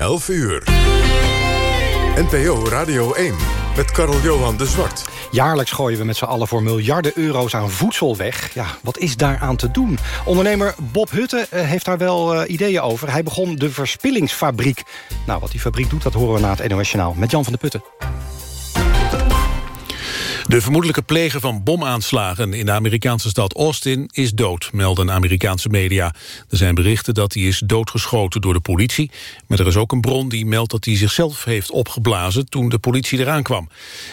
11 uur. NPO Radio 1 met Karel Johan de Zwart. Jaarlijks gooien we met z'n allen voor miljarden euro's aan voedsel weg. Ja, wat is daaraan te doen? Ondernemer Bob Hutte eh, heeft daar wel uh, ideeën over. Hij begon de Verspillingsfabriek. Nou, wat die fabriek doet, dat horen we na het NOS Journaal. Met Jan van der Putten. De vermoedelijke pleger van bomaanslagen in de Amerikaanse stad Austin is dood, melden Amerikaanse media. Er zijn berichten dat hij is doodgeschoten door de politie, maar er is ook een bron die meldt dat hij zichzelf heeft opgeblazen toen de politie eraan kwam.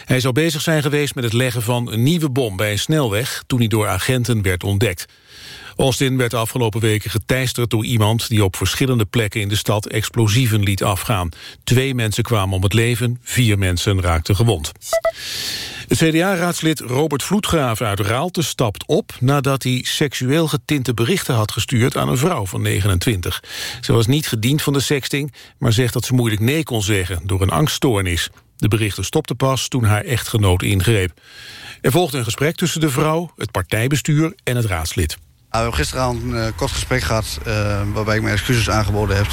Hij zou bezig zijn geweest met het leggen van een nieuwe bom bij een snelweg toen hij door agenten werd ontdekt. Austin werd de afgelopen weken geteisterd door iemand... die op verschillende plekken in de stad explosieven liet afgaan. Twee mensen kwamen om het leven, vier mensen raakten gewond. Het CDA-raadslid Robert Vloetgraaf uit Raalte stapt op... nadat hij seksueel getinte berichten had gestuurd aan een vrouw van 29. Ze was niet gediend van de sexting, maar zegt dat ze moeilijk nee kon zeggen... door een angststoornis. De berichten stopten pas toen haar echtgenoot ingreep. Er volgde een gesprek tussen de vrouw, het partijbestuur en het raadslid. We hebben gisteravond een uh, kort gesprek gehad uh, waarbij ik mijn excuses aangeboden heb.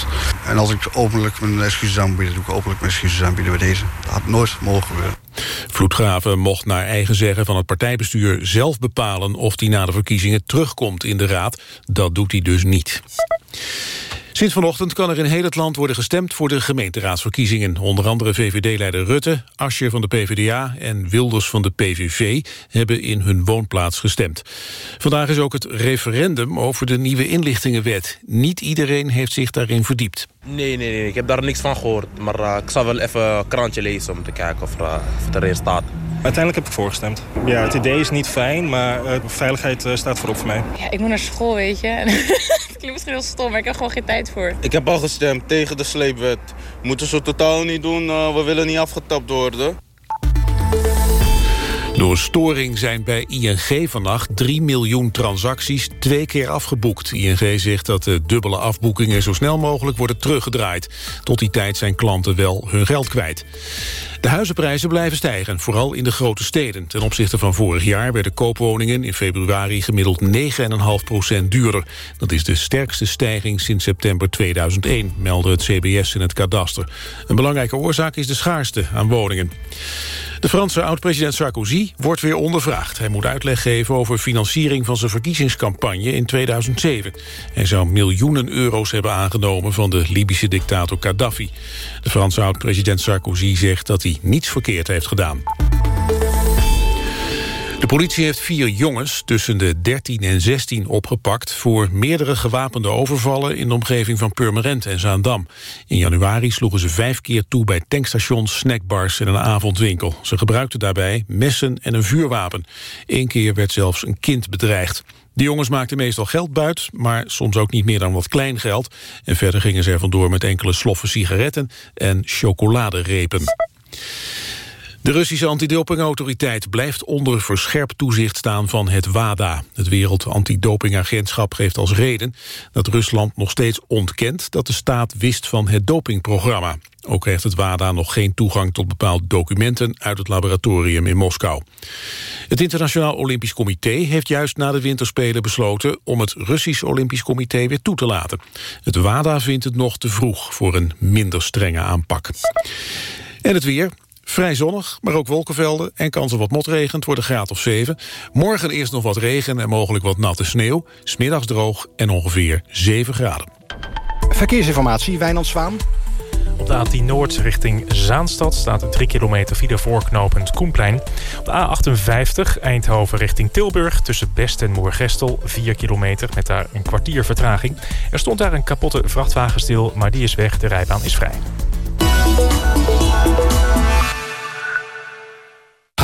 En als ik openlijk mijn excuses aanbied, doe ik openlijk mijn excuses aanbieden bij deze. Dat had nooit mogen gebeuren. Vloedgraven mocht naar eigen zeggen van het partijbestuur zelf bepalen of hij na de verkiezingen terugkomt in de raad. Dat doet hij dus niet. Sinds vanochtend kan er in heel het land worden gestemd voor de gemeenteraadsverkiezingen. Onder andere VVD-leider Rutte, Ascher van de PvdA en Wilders van de PVV hebben in hun woonplaats gestemd. Vandaag is ook het referendum over de nieuwe inlichtingenwet. Niet iedereen heeft zich daarin verdiept. Nee, nee, nee, ik heb daar niks van gehoord. Maar uh, ik zal wel even een krantje lezen om te kijken of, uh, of het erin staat. Uiteindelijk heb ik voorgestemd. Ja, het idee is niet fijn, maar uh, veiligheid staat voorop voor mij. Ja, ik moet naar school, weet je. het klinkt misschien heel stom, maar ik heb gewoon geen tijd voor. Ik heb al gestemd tegen de sleepwet. Moeten ze totaal niet doen, we willen niet afgetapt worden. Door storing zijn bij ING vannacht 3 miljoen transacties twee keer afgeboekt. ING zegt dat de dubbele afboekingen zo snel mogelijk worden teruggedraaid. Tot die tijd zijn klanten wel hun geld kwijt. De huizenprijzen blijven stijgen, vooral in de grote steden. Ten opzichte van vorig jaar werden koopwoningen in februari gemiddeld 9,5% duurder. Dat is de sterkste stijging sinds september 2001, meldde het CBS in het kadaster. Een belangrijke oorzaak is de schaarste aan woningen. De Franse oud-president Sarkozy wordt weer ondervraagd. Hij moet uitleg geven over financiering van zijn verkiezingscampagne in 2007. Hij zou miljoenen euro's hebben aangenomen van de Libische dictator Gaddafi. De Franse oud-president Sarkozy zegt dat hij niets verkeerd heeft gedaan. De politie heeft vier jongens tussen de 13 en 16 opgepakt... voor meerdere gewapende overvallen in de omgeving van Purmerend en Zaandam. In januari sloegen ze vijf keer toe bij tankstations, snackbars en een avondwinkel. Ze gebruikten daarbij messen en een vuurwapen. Eén keer werd zelfs een kind bedreigd. De jongens maakten meestal geld buit, maar soms ook niet meer dan wat klein geld. En verder gingen ze er vandoor met enkele sloffen sigaretten en chocoladerepen. De Russische antidopingautoriteit blijft onder verscherpt toezicht staan van het WADA. Het Wereld Antidopingagentschap geeft als reden dat Rusland nog steeds ontkent dat de staat wist van het dopingprogramma. Ook heeft het WADA nog geen toegang tot bepaalde documenten uit het laboratorium in Moskou. Het Internationaal Olympisch Comité heeft juist na de winterspelen besloten om het Russisch Olympisch Comité weer toe te laten. Het WADA vindt het nog te vroeg voor een minder strenge aanpak. En het weer. Vrij zonnig, maar ook wolkenvelden en kans op wat motregen. Het wordt een graad of 7. Morgen eerst nog wat regen en mogelijk wat natte sneeuw. Smiddags droog en ongeveer 7 graden. Verkeersinformatie, Wijnand Zwaan. Op de A10 Noord richting Zaanstad staat een 3 kilometer file voorknopend Koenplein. Op de A58 Eindhoven richting Tilburg tussen Best en Moergestel 4 kilometer met daar een kwartier vertraging. Er stond daar een kapotte vrachtwagen stil, maar die is weg, de rijbaan is vrij.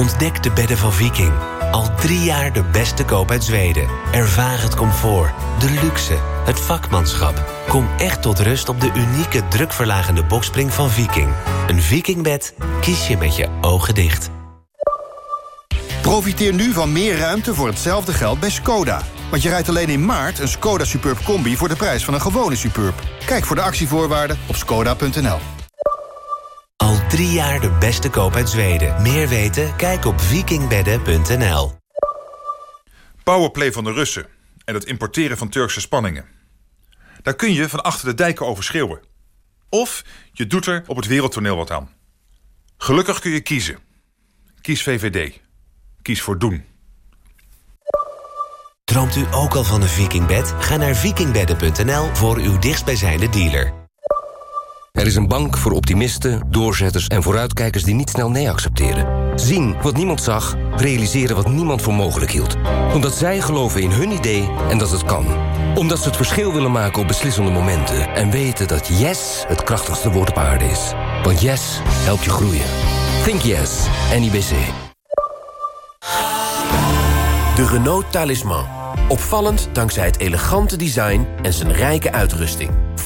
Ontdek de bedden van Viking. Al drie jaar de beste koop uit Zweden. Ervaar het comfort, de luxe, het vakmanschap. Kom echt tot rust op de unieke drukverlagende bokspring van Viking. Een Vikingbed kies je met je ogen dicht. Profiteer nu van meer ruimte voor hetzelfde geld bij Skoda. Want je rijdt alleen in maart een Skoda Superb Combi... voor de prijs van een gewone Superb. Kijk voor de actievoorwaarden op skoda.nl. Al drie jaar de beste koop uit Zweden. Meer weten? Kijk op vikingbedden.nl. Powerplay van de Russen en het importeren van Turkse spanningen. Daar kun je van achter de dijken over schreeuwen. Of je doet er op het wereldtoneel wat aan. Gelukkig kun je kiezen. Kies VVD. Kies voor doen. Droomt u ook al van een vikingbed? Ga naar vikingbedden.nl voor uw dichtstbijzijnde dealer. Er is een bank voor optimisten, doorzetters en vooruitkijkers die niet snel nee accepteren. Zien wat niemand zag, realiseren wat niemand voor mogelijk hield. Omdat zij geloven in hun idee en dat het kan. Omdat ze het verschil willen maken op beslissende momenten. En weten dat yes het krachtigste woord op aarde is. Want yes helpt je groeien. Think yes, NIBC. De Renault Talisman. Opvallend dankzij het elegante design en zijn rijke uitrusting.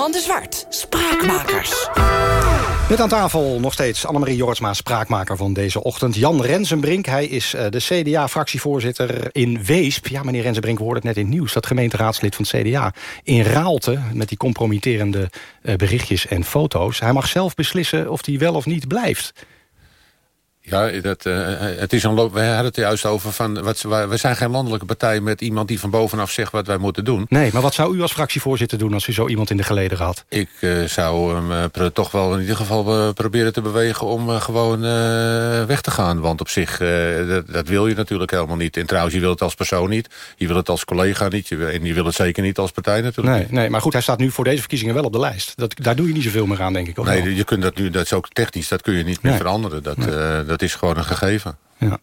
Carl-Johan de Zwart, Spraakmakers. Met aan tafel nog steeds Annemarie Jortsma, spraakmaker van deze ochtend. Jan Rensenbrink, hij is eh, de CDA-fractievoorzitter in Weesp. Ja, meneer Rensenbrink, we hoorden het net in het nieuws... dat gemeenteraadslid van het CDA in Raalte... met die compromitterende eh, berichtjes en foto's... hij mag zelf beslissen of hij wel of niet blijft. Ja, dat, uh, het is een loop, we hadden het juist over van... Wat, we zijn geen landelijke partij met iemand die van bovenaf zegt wat wij moeten doen. Nee, maar wat zou u als fractievoorzitter doen als u zo iemand in de geleden had? Ik uh, zou hem toch wel in ieder geval proberen te bewegen om gewoon weg te gaan. Want op zich, dat, dat, wil je natuurlijk helemaal niet. En trouwens, je wil het als persoon niet. Je wil het als collega niet. Je, en je wil het zeker niet als partij natuurlijk nee. Nee, maar goed, hij staat nu voor deze verkiezingen wel op de lijst. Dat, daar doe je niet zoveel meer aan, denk ik. Nee, wel? je kunt dat nu, dat is ook technisch, dat kun je niet meer Nee. veranderen. Dat, Nee. Dat is gewoon een gegeven. Ja.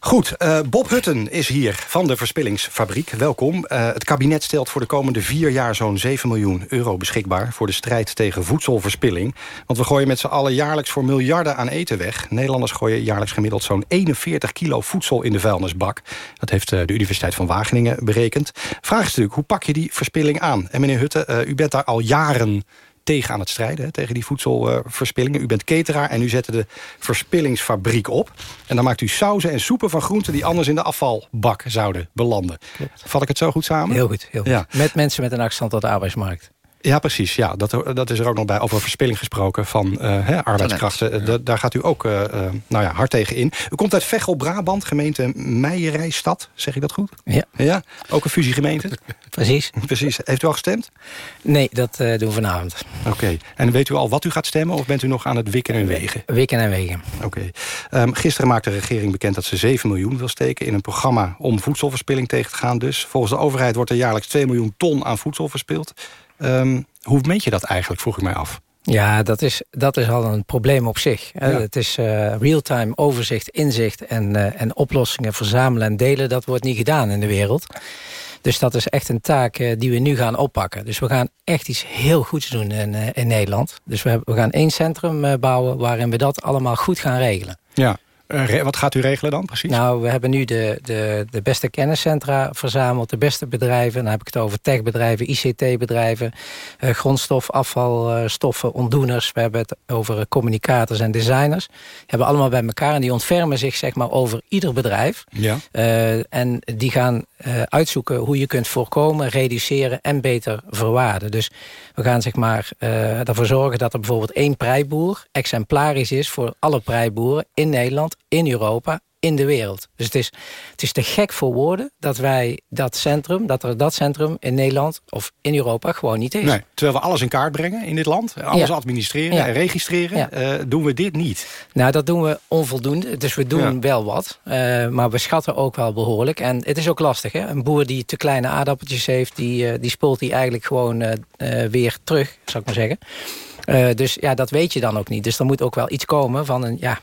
Goed, eh, Bob Hutten is hier van de Verspillingsfabriek. Welkom. Eh, het kabinet stelt voor de komende vier jaar zo'n 7 miljoen euro beschikbaar... voor de strijd tegen voedselverspilling. Want we gooien met z'n allen jaarlijks voor miljarden aan eten weg. Nederlanders gooien jaarlijks gemiddeld zo'n 41 kilo voedsel in de vuilnisbak. Dat heeft eh, de Universiteit van Wageningen berekend. Vraag is natuurlijk, hoe pak je die verspilling aan? En meneer Hutten, u bent daar al jaren tegen aan het strijden, hè, tegen die voedselverspillingen. u bent cateraar en u zette de verspillingsfabriek op. En dan maakt u sauzen en soepen van groenten... die anders in de afvalbak zouden belanden. Vat ik het zo goed samen? Heel goed, heel goed. Ja. Met mensen met een afstand tot de arbeidsmarkt. Ja, precies. Ja, dat, dat is er ook nog bij. Over verspilling gesproken van eh, hè, arbeidskrachten. Da- daar gaat u ook eh, eh, nou ja, hard tegen in. U komt uit Veghel, Brabant, gemeente Meijerijstad. Zeg ik dat goed? Ja. ja? Ook een fusiegemeente? Precies. Precies. Heeft u al gestemd? Nee, dat eh, doen we vanavond. Oké. En weet u al wat u gaat stemmen? Of bent u nog aan het wikken en wegen? Wikken en wegen. Oké. Ehm, gisteren maakte de regering bekend dat ze 7 miljoen wil steken... in een programma om voedselverspilling tegen te gaan. Dus volgens de overheid wordt er jaarlijks 2 miljoen ton aan voedsel verspild. Ehm, hoe meet je dat eigenlijk, vroeg ik mij af. Ja, dat is, dat is al een probleem op zich. Ja. Het is eh, real-time overzicht, inzicht en, eh, en oplossingen verzamelen en delen. Dat wordt niet gedaan in de wereld. Dus dat is echt een taak eh, die we nu gaan oppakken. Dus we gaan echt iets heel goeds doen in, in Nederland. Dus we, hebben- we gaan één centrum bouwen waarin we dat allemaal goed gaan regelen. Ja. Eh, wat gaat u regelen dan precies? Nou, we hebben nu de, de, de beste kenniscentra verzameld. De beste bedrijven. Dan heb ik het over techbedrijven, ICT-bedrijven. eh, grondstof, afvalstoffen, ontdoeners. We hebben het over eh, communicators en designers. Die hebben allemaal bij elkaar. En die ontfermen zich zeg maar, over ieder bedrijf. Ja. Eh, en die gaan eh, uitzoeken hoe je kunt voorkomen, reduceren en beter verwaarden. Dus we gaan zeg maar, eh, ervoor zorgen dat er bijvoorbeeld één prijboer exemplarisch is voor alle prijboeren in Nederland, in Europa in de wereld. Dus het is, het is te gek voor woorden dat wij dat centrum, dat er dat centrum in Nederland of in Europa gewoon niet is. Nee, terwijl we alles in kaart brengen in dit land, alles Ja. administreren Ja. en registreren, Ja. eh, doen we dit niet. Nou, dat doen we onvoldoende. Dus we doen wel wat. eh, maar we schatten ook wel behoorlijk. En het is ook lastig. Hè? Een boer die te kleine aardappeltjes heeft... die, eh, die spoelt die eigenlijk gewoon eh, eh, weer terug, zou ik maar zeggen. Eh, dus ja, dat weet je dan ook niet. Dus er moet ook wel iets komen van een ja,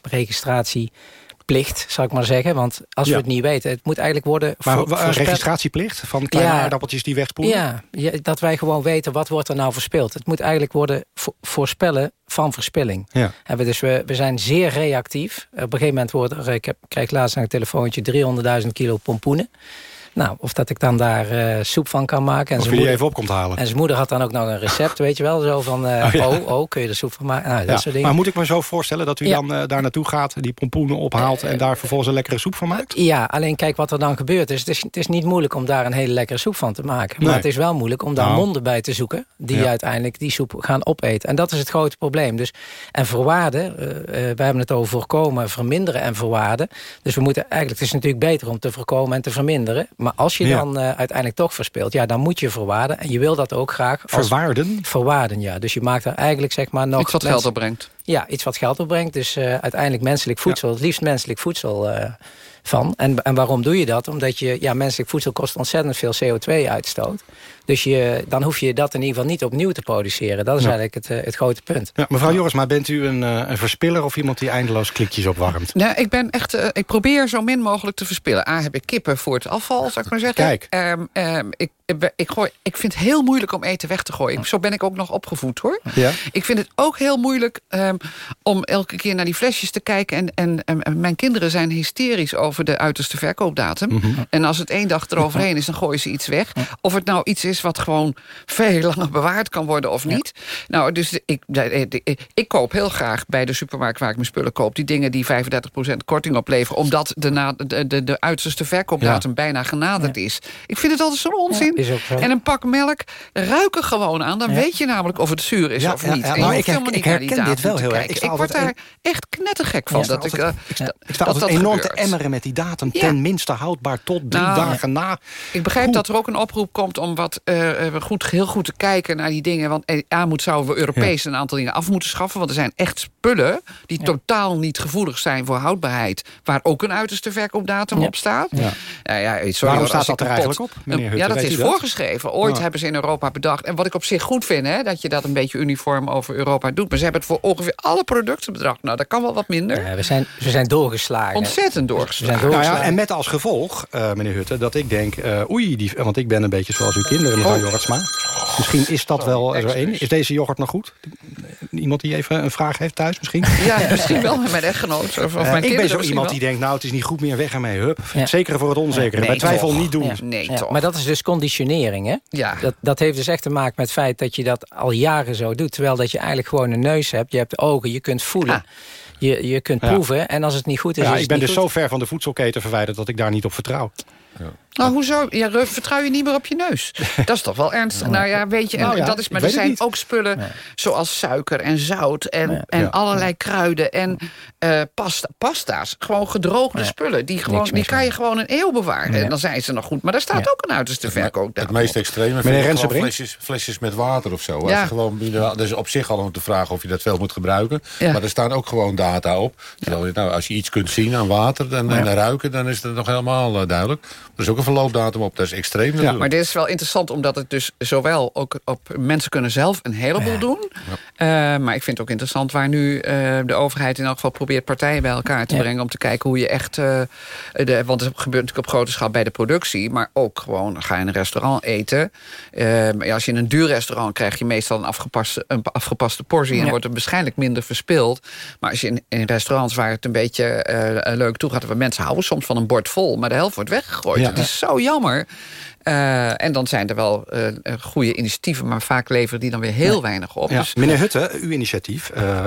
registratieplicht, zou ik maar zeggen. Want als Ja. we het niet weten, het moet eigenlijk worden... Maar voor- registratieplicht van kleine Ja. aardappeltjes die wegspoelen? Ja, ja, dat wij gewoon weten wat wordt er nou verspeeld. Het moet eigenlijk worden vo- voorspellen van verspilling. Ja. We, dus we, we zijn zeer reactief. Op een gegeven moment wordt er, ik heb, krijg laatst een telefoontje 300.000 kilo pompoenen. Nou, of dat ik dan daar eh, soep van kan maken. Of zijn je moeder- even op komt halen. En zijn moeder had dan ook nog een recept, weet je wel. Zo van, eh, Oh, ja. oh, oh, kun je er soep van maken? Nou, dat Ja. soort dingen. Maar moet ik me zo voorstellen dat u Ja. dan eh, daar naartoe gaat... die pompoenen ophaalt en daar vervolgens een lekkere soep van maakt? Ja, alleen kijk wat er dan gebeurt. is. Het, is, het is niet moeilijk om daar een hele lekkere soep van te maken. Maar Nee. het is wel moeilijk om daar Nou. monden bij te zoeken... die uiteindelijk die soep gaan opeten. En dat is het grote probleem. Dus, en verwaarden, eh, we hebben het over voorkomen, verminderen en verwaarden. Dus we moeten eigenlijk, het is natuurlijk beter om te voorkomen en te verminderen. Maar als je Ja. dan eh, uiteindelijk toch verspeelt... ja, dan moet je verwaarden. En je wil dat ook graag... als- Verwaarden? Verwaarden, ja. Dus je maakt er eigenlijk zeg maar nog... Iets wat mens- geld opbrengt. ja, iets wat geld opbrengt. Dus eh, uiteindelijk menselijk voedsel, het liefst menselijk voedsel eh, van. En, en waarom doe je dat? Omdat je, ja, menselijk voedsel kost ontzettend veel CO2-uitstoot. Dus je, dan hoef je dat in ieder geval niet opnieuw te produceren. Dat is Ja. eigenlijk het, eh, het grote punt. Ja, mevrouw Joris, maar bent u een, eh, een verspiller of iemand die eindeloos klikjes opwarmt? Nou, ik ben echt. eh, ik probeer zo min mogelijk te verspillen. A, heb ik kippen voor het afval, zou ik maar zeggen. Kijk. Ehm, ehm, ik, ik, gooi, ik vind het heel moeilijk om eten weg te gooien. Zo ben ik ook nog opgevoed, hoor. Ja. Ik vind het ook heel moeilijk ehm, om elke keer naar die flesjes te kijken. En, en, en- en mijn kinderen zijn hysterisch over de uiterste verkoopdatum. Mhm. En als het één dag eroverheen is, dan gooien ze iets weg. Of het nou iets is wat gewoon veel langer bewaard kan worden of niet. Nou, dus ik, ik, koop heel graag bij de supermarkt waar ik mijn spullen koop... die dingen die 35% korting opleveren... omdat de, na, de, de, de uiterste verkoopdatum bijna genaderd is. Ik vind het altijd zo'n onzin. is ook zo. En een pak melk, ruik er gewoon aan. Dan weet je namelijk of het zuur is of niet. nou, ik ik herken dit wel heel erg. Ik word daar echt knettergek van. Dat ik, altijd- ik sta, altijd enorm te emmeren met die datum. Ja. Ten minste houdbaar tot drie Nou, dagen na. Ik begrijp dat er ook een oproep komt om wat eh, eh, goed, heel goed te kijken naar die dingen. Want eh, A moet zouden we Europees een aantal dingen af moeten schaffen. Want er zijn echt spullen die totaal niet gevoelig zijn voor houdbaarheid. Waar ook een uiterste verkoopdatum Ja. op staat. Ja. Ja, ja, sorry, Waarom staat dat er eigenlijk op, meneer? Ja, dat is dat? voorgeschreven. Ooit Ja. hebben ze in Europa bedacht. En wat ik op zich goed vind, hè, dat je dat een beetje uniform over Europa doet. Maar ze hebben het voor ongeveer alle producten bedacht. Nou, dat kan wel wat minder. Ja, we, zijn, we zijn doorgeslagen. Ontzettend doorgeslagen. zijn Nou ja, doorgeslagen. en met als gevolg, eh, meneer Hutte, dat ik denk... eh, oei, die, want ik ben een beetje zoals uw kinderen, mevrouw Oh. Jorritsma. Misschien is dat wel zo één. Is deze yoghurt nog goed? Iemand die even een vraag heeft thuis misschien? Ja, misschien wel met mijn echtgenoot. Of, of Eh, mijn ik ben zo iemand wel. die denkt, nou, het is niet goed meer, weg ermee, hup. Ja. Zeker voor het onzekere. Nee, Bij twijfel toch. niet doen. Ja. Nee, Ja, toch. maar dat is dus conditionering, hè? Ja. Dat, dat heeft dus echt te maken met het feit dat je dat al jaren zo doet. Terwijl dat je eigenlijk gewoon een neus hebt. Je hebt ogen, je kunt voelen. Ah. Je, je kunt Ja. proeven. En als het niet goed is, Ja, is ik het ben niet dus goed. zo ver van de voedselketen verwijderd dat ik daar niet op vertrouw. Nou, hoezo? Ja, Ruf, vertrouw je niet meer op je neus? Dat is toch wel ernstig? Nou ja, weet je, en Nou ja, dat is, maar er zijn ook spullen zoals suiker en zout en, en Ja. allerlei kruiden en eh, pasta, pasta's. Gewoon gedroogde spullen. Die, gewoon, Niks die kan je gewoon een eeuw bewaren. En dan zijn ze nog goed. Maar daar staat Ja. ook een uiterste verkoop. Het meest extreme vind ik flesjes, flesjes met water of zo. Als Ja. gewoon, dat is op zich al om te vragen of je dat veel moet gebruiken. Ja. Maar er staan ook gewoon data op. Terwijl nou, als je iets kunt zien aan water en, en ruiken... dan is het nog helemaal eh, duidelijk. Er is ook een verloopdatum op. Dat is extreem natuurlijk. Maar dit is wel interessant, omdat het dus zowel ook op mensen kunnen zelf een heleboel doen. Eh, maar ik vind het ook interessant waar nu eh, de overheid in elk geval probeert partijen bij elkaar te Ja. brengen. Om te kijken hoe je echt. eh, de, want het gebeurt natuurlijk op grote schaal bij de productie. Maar ook gewoon ga je in een restaurant eten. Eh, maar ja, als je in een duur restaurant krijg je meestal een afgepaste, een afgepaste portie. En Ja. wordt er waarschijnlijk minder verspild. Maar als je in, in restaurants waar het een beetje eh, leuk toe gaat. Waar mensen houden soms van een bord vol, maar de helft wordt weggegooid. Ja. Zo jammer. Uh, en dan zijn er wel uh, goede initiatieven... maar vaak leveren die dan weer heel weinig op. Ja. Dus, Meneer Hutte, uw initiatief. Uh,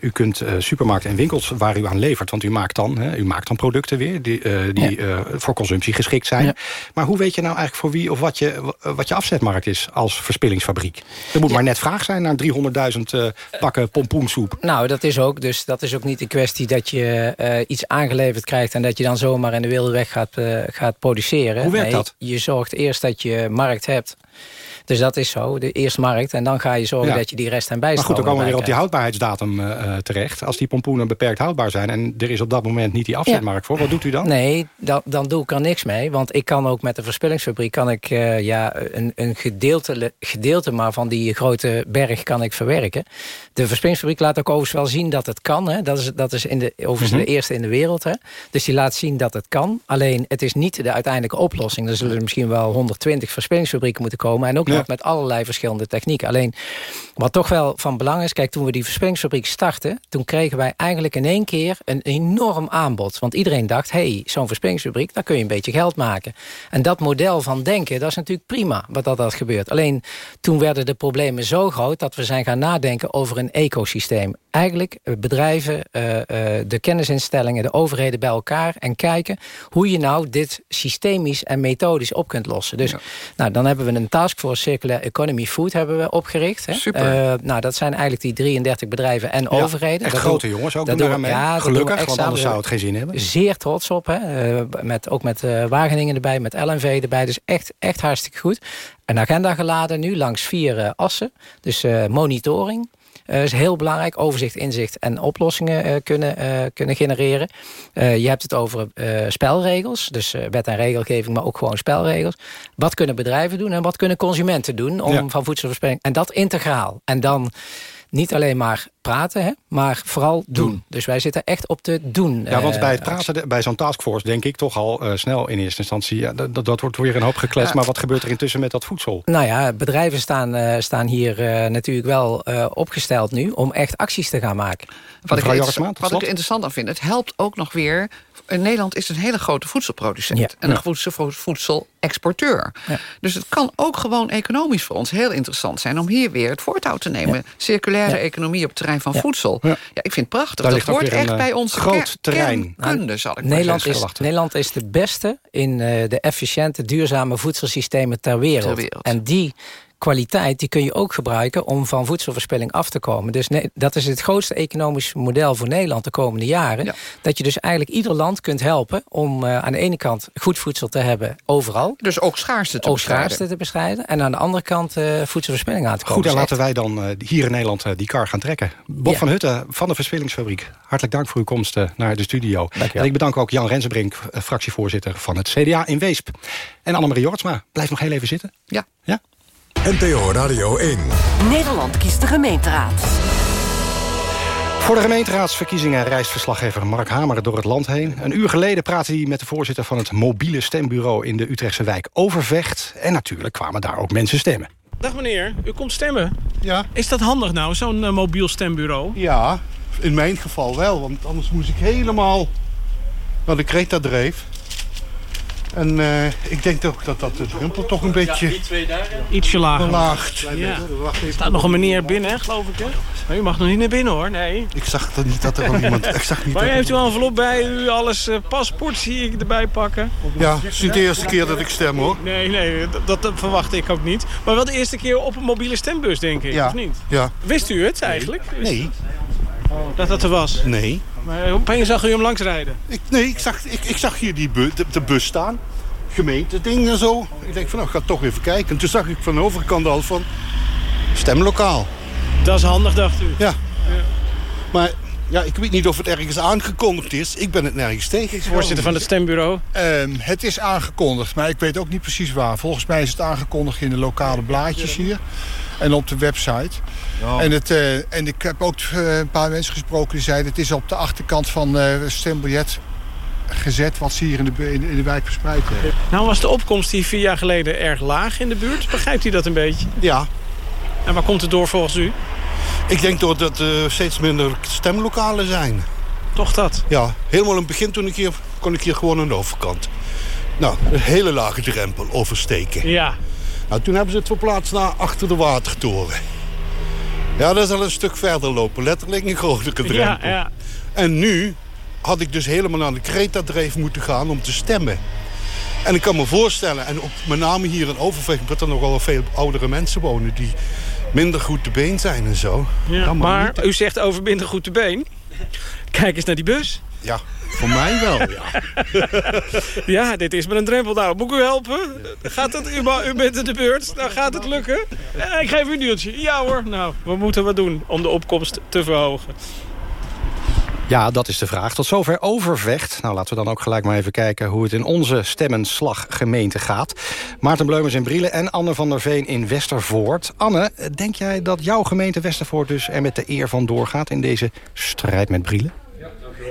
u kunt supermarkten en winkels waar u aan levert... want u maakt dan, u maakt dan producten weer... die, die ja. voor consumptie geschikt zijn. Maar hoe weet je nou eigenlijk voor wie of wat je, wat je afzetmarkt is... als verspillingsfabriek? Er moet maar net vraag zijn naar 300.000 pakken pompoensoep. Nou, dat is ook. Dus dat is ook niet een kwestie dat je iets aangeleverd krijgt... en dat je dan zomaar in de wilde weg gaat, gaat produceren. Hoe werkt nee, dat? Je zorgt eerst dat je markt hebt. Dus dat is zo, de eerste markt. En dan ga je zorgen Ja. dat je die rest en Maar bijstroom goed, dan komen we weer op die houdbaarheidsdatum eh, eh, terecht. Als die pompoenen beperkt houdbaar zijn... en er is op dat moment niet die afzetmarkt voor, wat doet u dan? Nee, dan, dan doe ik er niks mee. Want ik kan ook met de verspillingsfabriek... kan ik eh, ja, een, een gedeelte, gedeelte maar van die grote berg kan ik verwerken. De verspillingsfabriek laat ook overigens wel zien dat het kan. Hè. Dat is, dat is in de, overigens Mhm. de eerste in de wereld. Hè. Dus die laat zien dat het kan. Alleen, het is niet de uiteindelijke oplossing. Er zullen misschien wel 120 verspillingsfabrieken moeten komen. En ook Met allerlei verschillende technieken. Alleen, wat toch wel van belang is... kijk, toen we die verspillingsfabriek startten... toen kregen wij eigenlijk in één keer een enorm aanbod. Want iedereen dacht, hé, hey, zo'n verspillingsfabriek... daar kun je een beetje geld maken. En dat model van denken, dat is natuurlijk prima... wat dat, dat gebeurt. Alleen, toen werden de problemen zo groot... dat we zijn gaan nadenken over een ecosysteem. Eigenlijk eh, bedrijven, eh, eh, de kennisinstellingen... de overheden bij elkaar en kijken... hoe je nou dit systemisch en methodisch op kunt lossen. Dus nou, dan hebben we een taskforce Circular Economy Food hebben we opgericht. Hè. Super. Nou, dat zijn eigenlijk die 33 bedrijven en Ja, overheden. echt Dat grote doen- jongens ook dat doen we- mee. ja, Gelukkig, we want anders zou het geen zin hebben. Zeer trots op. Hè. Met, ook met Wageningen erbij, met LNV erbij. Dus echt, echt hartstikke goed. Een agenda geladen nu langs vier assen. Dus monitoring. Eh, is heel belangrijk. Overzicht, inzicht en oplossingen eh, kunnen, eh, kunnen genereren. Je hebt het over spelregels. Dus wet en regelgeving, maar ook gewoon spelregels. Wat kunnen bedrijven doen en wat kunnen consumenten doen... om Ja. van voedselverspilling... En dat integraal. En dan niet alleen maar praten, hè, maar vooral doen. Dus wij zitten echt op de doen. Ja, want eh, bij het praten, bij zo'n taskforce denk ik toch al eh, snel in eerste instantie... Ja, dat, dat- wordt weer een hoop gekletst, Ja. maar wat gebeurt er intussen met dat voedsel? Nou ja, bedrijven staan, eh, staan hier eh, natuurlijk wel eh, opgesteld nu... om echt acties te gaan maken. Wat ik, wat ik er interessant aan vind, het helpt ook nog weer... Nederland is een hele grote voedselproducent. Ja. En een Ja. voedsel, voedselexporteur. Ja. Dus het kan ook gewoon economisch voor ons heel interessant zijn... om hier weer het voortouw te nemen. Circulaire Ja. economie op het van Ja. voedsel. Ja. Ik vind het prachtig. Daar dat hoort weer een, echt eh, bij onze groot terrein. kernkunde, zal ik Nederland zeggen. is. Nederland is de beste in eh, de efficiënte, duurzame voedselsystemen ter wereld. Ter wereld. En die kwaliteit die kun je ook gebruiken om van voedselverspilling af te komen. Dus nee, dat is het grootste economisch model voor Nederland de komende jaren. Ja. Dat je dus eigenlijk ieder land kunt helpen om eh, aan de ene kant goed voedsel te hebben overal. Dus ook schaarste te ook bestrijden. schaarste te bestrijden. En aan de andere kant eh, voedselverspilling aan te komen. Goed, en Dus laten wij dan eh, hier in Nederland die kar gaan trekken. Bob Ja. van Hutten van de Verspillingsfabriek. Hartelijk dank voor uw komst naar de studio. En ik bedank ook Jan Rensenbrink, fractievoorzitter van het CDA in Weesp. En Annemarie Jortsma, blijf nog heel even zitten. Ja. Ja? NPO Radio 1. Nederland kiest de gemeenteraad. Voor de gemeenteraadsverkiezingen reist verslaggever Mark Hamer door het land heen. Een uur geleden praatte hij met de voorzitter van het mobiele stembureau in de Utrechtse wijk Overvecht. En natuurlijk kwamen daar ook mensen stemmen. Dag meneer, u komt stemmen. Ja. Is dat handig nou, zo'n eh, mobiel stembureau? Ja, in mijn geval wel, want anders moest ik helemaal naar de Kreta dreef. En eh, ik denk ook dat dat de drempel toch een beetje Ietsje lager. Ja. Er staat nog een meneer binnen, geloof ik. Hè? Maar u mag nog niet naar binnen hoor, nee. Ik zag dat niet dat er al iemand... Ik zag niet Maar u heeft er- uw envelop bij u, alles, eh, paspoort zie ik erbij pakken. Ja, het is niet de eerste keer dat ik stem hoor. Nee, nee, dat, dat verwacht ik ook niet. Maar wel de eerste keer op een mobiele stembus, denk ik, Ja. of niet? Ja. Wist u het eigenlijk? Nee. Dat dat er was? Nee. Maar opeens zag u hem langsrijden? Ik, nee, ik zag, ik, ik zag hier die bu- de, de bus staan. Gemeenteding en zo. Ik denk van nou, ik ga toch even kijken. En toen zag ik van de overkant al van stemlokaal. Dat is handig, dacht u? Ja. Maar ja, ik weet niet of het ergens aangekondigd is. Ik ben het nergens tegen. Voorzitter van het stembureau. Ehm, het is aangekondigd, maar ik weet ook niet precies waar. Volgens mij is het aangekondigd in de lokale blaadjes hier. En op de website. Ja. En, het, eh, en ik heb ook eh, een paar mensen gesproken die zeiden... het is op de achterkant van eh, het stembiljet gezet... wat ze hier in de, in, in de wijk verspreid hebben. Nou was de opkomst hier vier jaar geleden erg laag in de buurt. Begrijpt u dat een beetje? Ja. En waar komt het door volgens u? Ik denk doordat er steeds minder stemlokalen zijn. Toch dat? Ja, helemaal in het begin toen ik hier, kon ik hier gewoon aan de overkant. Nou, een hele lage drempel oversteken. Ja. Nou, toen hebben ze het verplaatst naar achter de watertoren. Ja, dat is al een stuk verder lopen. Letterlijk een grotere drempel. Ja, ja. En nu had ik dus helemaal naar de Creta-dreef moeten gaan om te stemmen. En ik kan me voorstellen, en ook met name hier in Overvecht... dat er nogal veel oudere mensen wonen die minder goed te been zijn en zo. Ja, maar niet. u zegt over minder goed te been. Kijk eens naar die bus. Ja, voor mij wel, ja. Ja, dit is met een drempel. Nou, moet ik u helpen? Gaat het? U, u bent in de beurt. Nou, gaat het lukken? Eh, Ik geef u een duwtje. Ja hoor. Nou, we moeten wat doen om de opkomst te verhogen. Ja, dat is de vraag. Tot zover Overvecht. Nou, laten we dan ook gelijk maar even kijken... hoe het in onze stemmenslaggemeente gaat. Maarten Bleumers in Brielen en Anne van der Veen in Westervoort. Anne, denk jij dat jouw gemeente Westervoort dus er met de eer van doorgaat... in deze strijd met Brielen?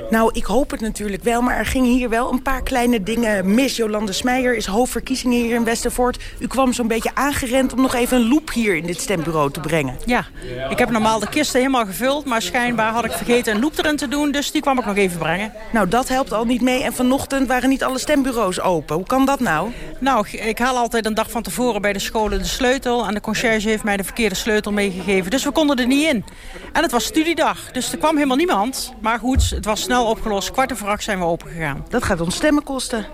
Nou, ik hoop het natuurlijk wel, maar er gingen hier wel een paar kleine dingen mis. Jolande Smeijer is hoofdverkiezingen hier in Westervoort. U kwam zo'n beetje aangerend om nog even een loep hier in dit stembureau te brengen. Ja, ik heb normaal de kisten helemaal gevuld, maar schijnbaar had ik vergeten een loop erin te doen, dus die kwam ik nog even brengen. Nou, dat helpt al niet mee en vanochtend waren niet alle stembureaus open. Hoe kan dat nou? Nou, ik haal altijd een dag van tevoren bij de scholen de sleutel en de conciërge heeft mij de verkeerde sleutel meegegeven, dus we konden er niet in. En het was studiedag, dus er kwam helemaal niemand. Maar goed, het was snel opgelost. Kwart over acht zijn we open gegaan. Dat gaat ons stemmen kosten.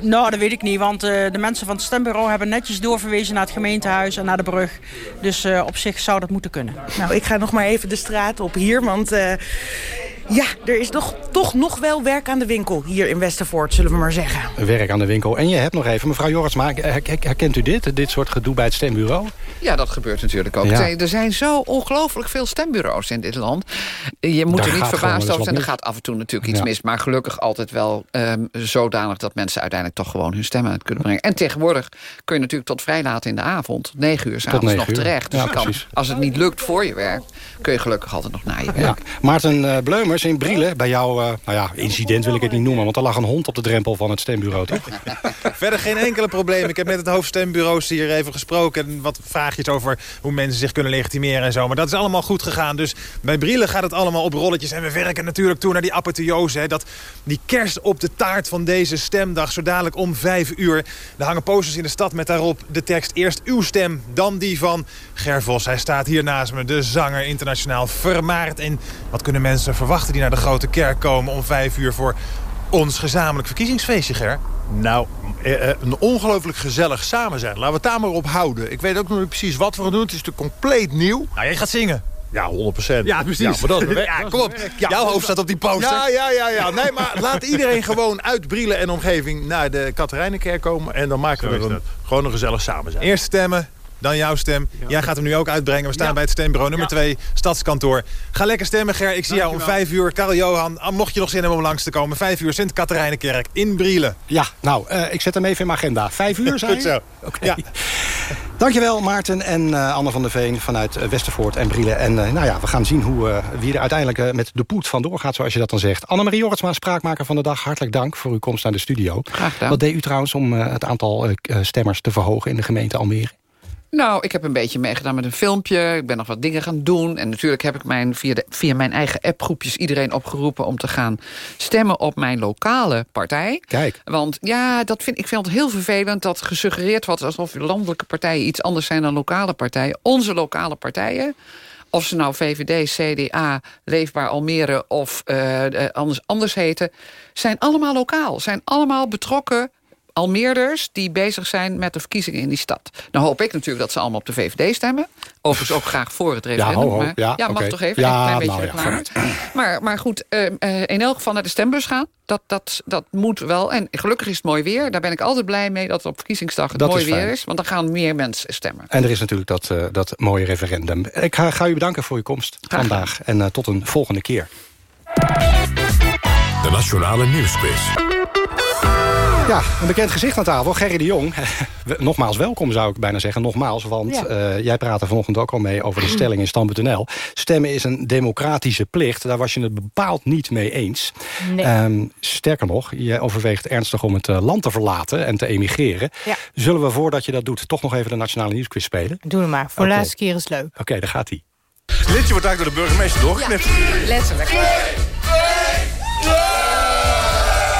Nou, dat weet ik niet, want eh, de mensen van het stembureau hebben netjes doorverwezen naar het gemeentehuis en naar de brug. Dus eh, op zich zou dat moeten kunnen. Nou, ik ga nog maar even de straat op hier, want... eh, ja, er is nog, toch nog wel werk aan de winkel hier in Westervoort, zullen we maar zeggen. Werk aan de winkel. En je hebt nog even, mevrouw Jorritsma, her- her- herkent u dit? Dit soort gedoe bij het stembureau? Ja, dat gebeurt natuurlijk ook. Ja. Er zijn zo ongelooflijk veel stembureaus in dit land. Je moet Daar er niet verbaasd over zijn. Er gaat af en toe natuurlijk iets Ja. mis. Maar gelukkig altijd wel ehm, zodanig dat mensen uiteindelijk toch gewoon hun stemmen uit kunnen brengen. En tegenwoordig kun je natuurlijk tot vrij laat in de avond, negen uur s'avonds nog uur. terecht. Dus Ja, kan, als het niet lukt voor je werk, kun je gelukkig altijd nog na je Ja. werk. Maarten eh, In Brielen, bij jouw eh, nou ja, incident wil ik het niet noemen... want er lag een hond op de drempel van het stembureau, toch? Verder geen enkele probleem. Ik heb met het hoofdstembureaus hier even gesproken. En wat vraagjes over hoe mensen zich kunnen legitimeren en zo. Maar dat is allemaal goed gegaan. Dus bij Brielen gaat het allemaal op rolletjes. En we werken natuurlijk toe naar die apotheose. Hè. Dat, die kerst op de taart van deze stemdag. Zo dadelijk om vijf uur. Er hangen posters in de stad met daarop de tekst. Eerst uw stem, dan die van Ger Vos. Hij staat hier naast me. De zanger internationaal vermaard. En wat kunnen mensen verwachten die naar de grote kerk komen om vijf uur voor ons gezamenlijk verkiezingsfeestje, Ger? Nou, eh, eh, een ongelooflijk gezellig samen zijn. Laten we het daar maar op houden. Ik weet ook nog niet precies wat we gaan doen. Het is natuurlijk compleet nieuw. Nou, jij gaat zingen. Ja, 100% Ja, precies. maar dat is Ja, kom op. Jouw hoofd staat op die poster. Ja, ja, ja, ja. Nee, maar laat iedereen gewoon uit Brielen en omgeving naar de Katerijnenkerk komen. En dan maken we er een, gewoon een gezellig samen zijn. Eerst stemmen, dan jouw stem. Jij gaat hem nu ook uitbrengen. We staan bij het stembureau nummer 2, Stadskantoor. Ga lekker stemmen, Ger. Ik zie jou om vijf uur. Karel Johan, ah, mocht je nog zin hebben om langs te komen. Vijf uur, Sint-Katerijnenkerk in Brielen. Ja, nou, eh, ik zet hem even in mijn agenda. Vijf uur, zijn Goed zo. Oké. Dankjewel, Maarten en eh, Anne van der Veen vanuit eh, Westervoort en Brielen. En nou ja, we gaan zien hoe, wie er uiteindelijk met de poet vandoor gaat, zoals je dat dan zegt. Annemarie Jorritsma, spraakmaker van de dag. Hartelijk dank voor uw komst naar de studio. Graag gedaan. Wat deed u trouwens om het aantal stemmers te verhogen in de gemeente Almere? Nou, ik heb een beetje meegedaan met een filmpje. Ik ben nog wat dingen gaan doen. En natuurlijk heb ik mijn, via, de, via mijn eigen appgroepjes iedereen opgeroepen... om te gaan stemmen op mijn lokale partij. Kijk. Want ja, dat vind, ik vind het heel vervelend dat gesuggereerd wordt... alsof landelijke partijen iets anders zijn dan lokale partijen. Onze lokale partijen... Of ze nou VVD, CDA, Leefbaar Almere of eh, anders, anders heten... zijn allemaal lokaal. Zijn allemaal betrokken Almeerders die bezig zijn met de verkiezingen in die stad. Nou hoop ik natuurlijk dat ze allemaal op de VVD stemmen. Overigens ook graag voor het referendum. ho, ho. maar, Ja, mag toch even Ja, een klein beetje nou ja, reclame. Maar, maar goed, eh, eh, in elk geval naar de stembus gaan. Dat, dat, dat moet wel. En gelukkig is het mooi weer. Daar ben ik altijd blij mee dat het op verkiezingsdag het Dat mooi is weer fijn. is. Want dan gaan meer mensen stemmen. En er is natuurlijk dat, eh, dat mooie referendum. Ik ga, ga u bedanken voor uw komst vandaag. En eh, tot een volgende keer. De Nationale Nieuwsquiz. Ja, een bekend gezicht aan tafel, Gerry de Jong. We- Nogmaals welkom zou ik bijna zeggen, nogmaals. Want Ja. eh, jij praatte vanochtend ook al mee over de stelling in Stand.nl. Stemmen is een democratische plicht. Daar was je het bepaald niet mee eens. Nee. Ehm, sterker nog, je overweegt ernstig om het eh, land te verlaten en te emigreren. Ja. Zullen we voordat je dat doet toch nog even de Nationale Nieuwsquiz spelen? Doe hem maar. Voor de laatste keer is het leuk. Oké, daar gaat hij. Lidje wordt eigenlijk door de burgemeester doorgeknipt. Letterlijk.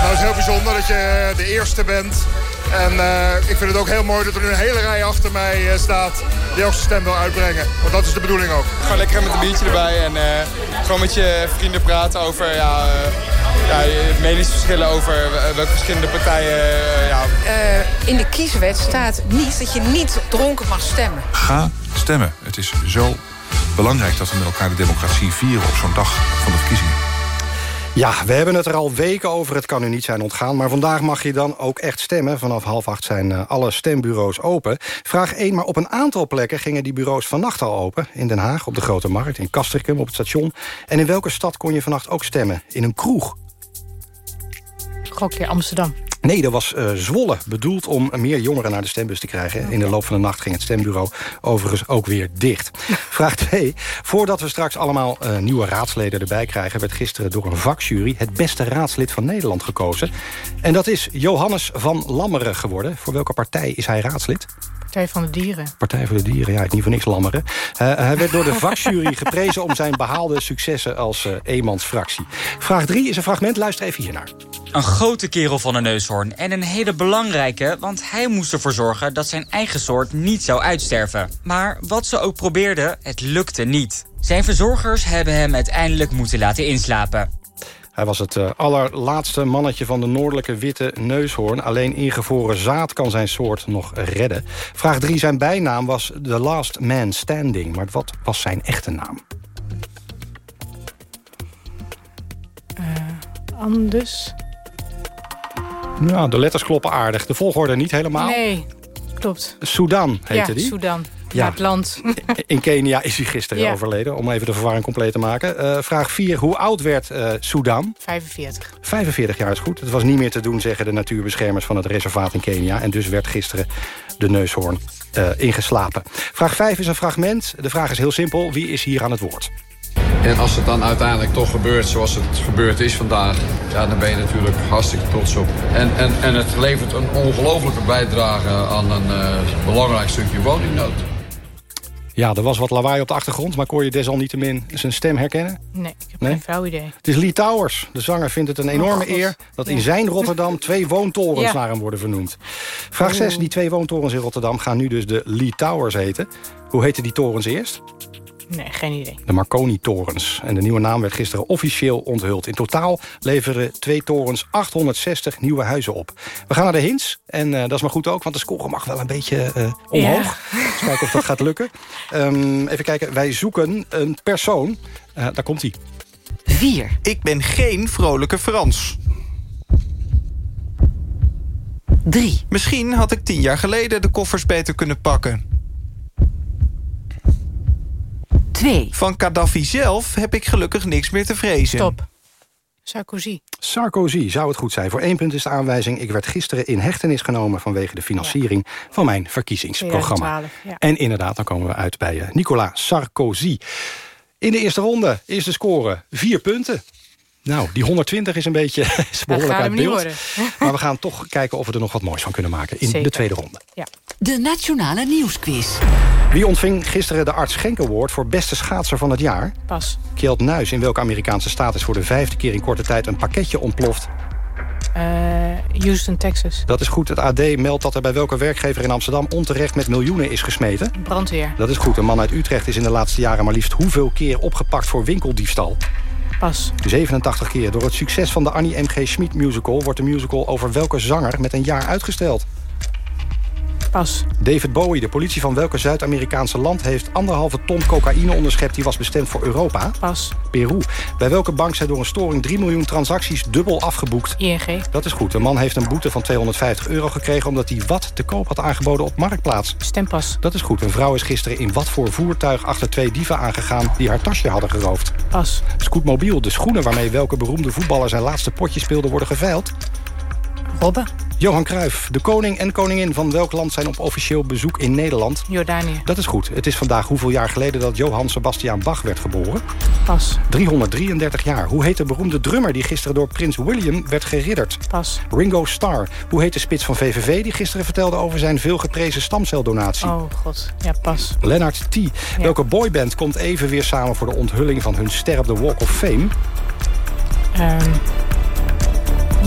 Nou, het is heel bijzonder dat je eh, de eerste bent. En eh, ik vind het ook heel mooi dat er nu een hele rij achter mij eh, staat... die ook zijn stem wil uitbrengen. Want dat is de bedoeling ook. Gewoon lekker met een biertje erbij en eh, gewoon met je vrienden praten over ja, ja, meningsverschillen over welke verschillende partijen. ja. Eh, in de kieswet staat niet dat je niet dronken mag stemmen. Ga stemmen. Het is zo belangrijk dat we met elkaar de democratie vieren... op zo'n dag van de verkiezingen. Ja, we hebben het er al weken over. Het kan u niet zijn ontgaan. Maar vandaag mag je dan ook echt stemmen. Vanaf half acht zijn eh, alle stembureaus open. Vraag 1, maar op een aantal plekken gingen die bureaus vannacht al open. In Den Haag, op de Grote Markt, in Castricum, op het station. En in welke stad kon je vannacht ook stemmen? In een kroeg. Gokje Amsterdam. Nee, dat was eh, Zwolle. Bedoeld om meer jongeren naar de stembus te krijgen. In de loop van de nacht ging het stembureau overigens ook weer dicht. Vraag 2. Voordat we straks allemaal eh, nieuwe raadsleden erbij krijgen... werd gisteren door een vakjury het beste raadslid van Nederland gekozen. En dat is Johannes van Lammeren geworden. Voor welke partij is hij raadslid? Partij van de Dieren. Partij voor de Dieren, ja, niet voor niks lammeren. Uh, hij werd door de vakjury geprezen om zijn behaalde successen als uh, eenmansfractie. Vraag 3 is een fragment, luister even hiernaar. Een grote kerel van een neushoorn en een hele belangrijke... want hij moest ervoor zorgen dat zijn eigen soort niet zou uitsterven. Maar wat ze ook probeerden, het lukte niet. Zijn verzorgers hebben hem uiteindelijk moeten laten inslapen. Hij was het uh, allerlaatste mannetje van de noordelijke witte neushoorn. Alleen ingevroren zaad kan zijn soort nog redden. Vraag 3, zijn bijnaam was The Last Man Standing. Maar wat was zijn echte naam? Uh, Anders. Nou, de letters kloppen aardig. De volgorde niet helemaal. Nee, klopt. Sudan heette ja, die. Sudan. Ja, het land. In Kenia is hij gisteren ja. overleden, om even de verwarring compleet te maken. Uh, vraag 4. Hoe oud werd uh, Sudan? 45. 45 jaar is goed. Het was niet meer te doen, zeggen de natuurbeschermers van het reservaat in Kenia. En dus werd gisteren de neushoorn uh, ingeslapen. Vraag 5 is een fragment. De vraag is heel simpel. Wie is hier aan het woord? En als het dan uiteindelijk toch gebeurt zoals het gebeurd is vandaag... Ja, dan ben je natuurlijk hartstikke trots op. En, en, en het levert een ongelofelijke bijdrage aan een uh, belangrijk stukje woningnood. Ja, er was wat lawaai op de achtergrond, maar kon je desalniettemin zijn stem herkennen? Nee, ik heb nee? geen flauw idee. Het is Lee Towers. De zanger vindt het een enorme oh, eer dat ja. in zijn Rotterdam twee woontorens ja. naar hem worden vernoemd. Vraag 6. Die twee woontorens in Rotterdam gaan nu dus de Lee Towers heten. Hoe heten die torens eerst? Nee, geen idee. De Marconi-torens. En de nieuwe naam werd gisteren officieel onthuld. In totaal leveren twee torens 860 nieuwe huizen op. We gaan naar de hints. En uh, dat is maar goed ook, want de score mag wel een beetje uh, omhoog. Ja. Dus kijken of dat gaat lukken. Um, even kijken, wij zoeken een persoon. Uh, daar komt hij. 4. Ik ben geen vrolijke Frans. 3. Misschien had ik tien jaar geleden de koffers beter kunnen pakken. 2. Van Gaddafi zelf heb ik gelukkig niks meer te vrezen. Stop. Sarkozy. Sarkozy, zou het goed zijn. Voor één punt is de aanwijzing... ik werd gisteren in hechtenis genomen vanwege de financiering... Ja. van mijn verkiezingsprogramma. 2012, ja. En inderdaad, dan komen we uit bij uh, Nicolas Sarkozy. In de eerste ronde is de score vier punten. Nou, die 120 is een beetje is behoorlijk uit beeld. Maar we gaan toch kijken of we er nog wat moois van kunnen maken... in Zeker. de tweede ronde. Ja. De Nationale Nieuwsquiz. Wie ontving gisteren de Art Schenk Award voor beste schaatser van het jaar? Pas. Kjeld Nuis, in welke Amerikaanse staat is voor de vijfde keer in korte tijd een pakketje ontploft? Uh, Houston, Texas. Dat is goed. Het AD meldt dat er bij welke werkgever in Amsterdam onterecht met miljoenen is gesmeten. Brandweer. Dat is goed. Een man uit Utrecht is in de laatste jaren maar liefst hoeveel keer opgepakt voor winkeldiefstal? Pas. 87 keer. Door het succes van de Annie M.G. Schmid musical... wordt de musical over welke zanger met een jaar uitgesteld? Pas. David Bowie, de politie van welke Zuid-Amerikaanse land... heeft anderhalve ton cocaïne onderschept die was bestemd voor Europa? Pas. Peru. Bij welke bank zijn door een storing 3 miljoen transacties dubbel afgeboekt? ING. Dat is goed. Een man heeft een boete van 250 euro gekregen... omdat hij wat te koop had aangeboden op Marktplaats. Stempas. Dat is goed. Een vrouw is gisteren in wat voor voertuig... achter twee dieven aangegaan die haar tasje hadden geroofd? Pas. Scootmobiel. De schoenen waarmee welke beroemde voetballer... zijn laatste potje speelde worden geveild? Robben. Johan Cruijff, de koning en koningin van welk land zijn op officieel bezoek in Nederland? Jordanië. Dat is goed. Het is vandaag hoeveel jaar geleden dat Johann Sebastian Bach werd geboren? Pas. 333 jaar. Hoe heet de beroemde drummer die gisteren door prins William werd geridderd? Pas. Ringo Starr. Hoe heet de spits van VVV die gisteren vertelde over zijn veelgeprezen stamceldonatie? Oh god, ja pas. Leonard T. Ja. Welke boyband komt even weer samen voor de onthulling van hun ster op de Walk of Fame? Um,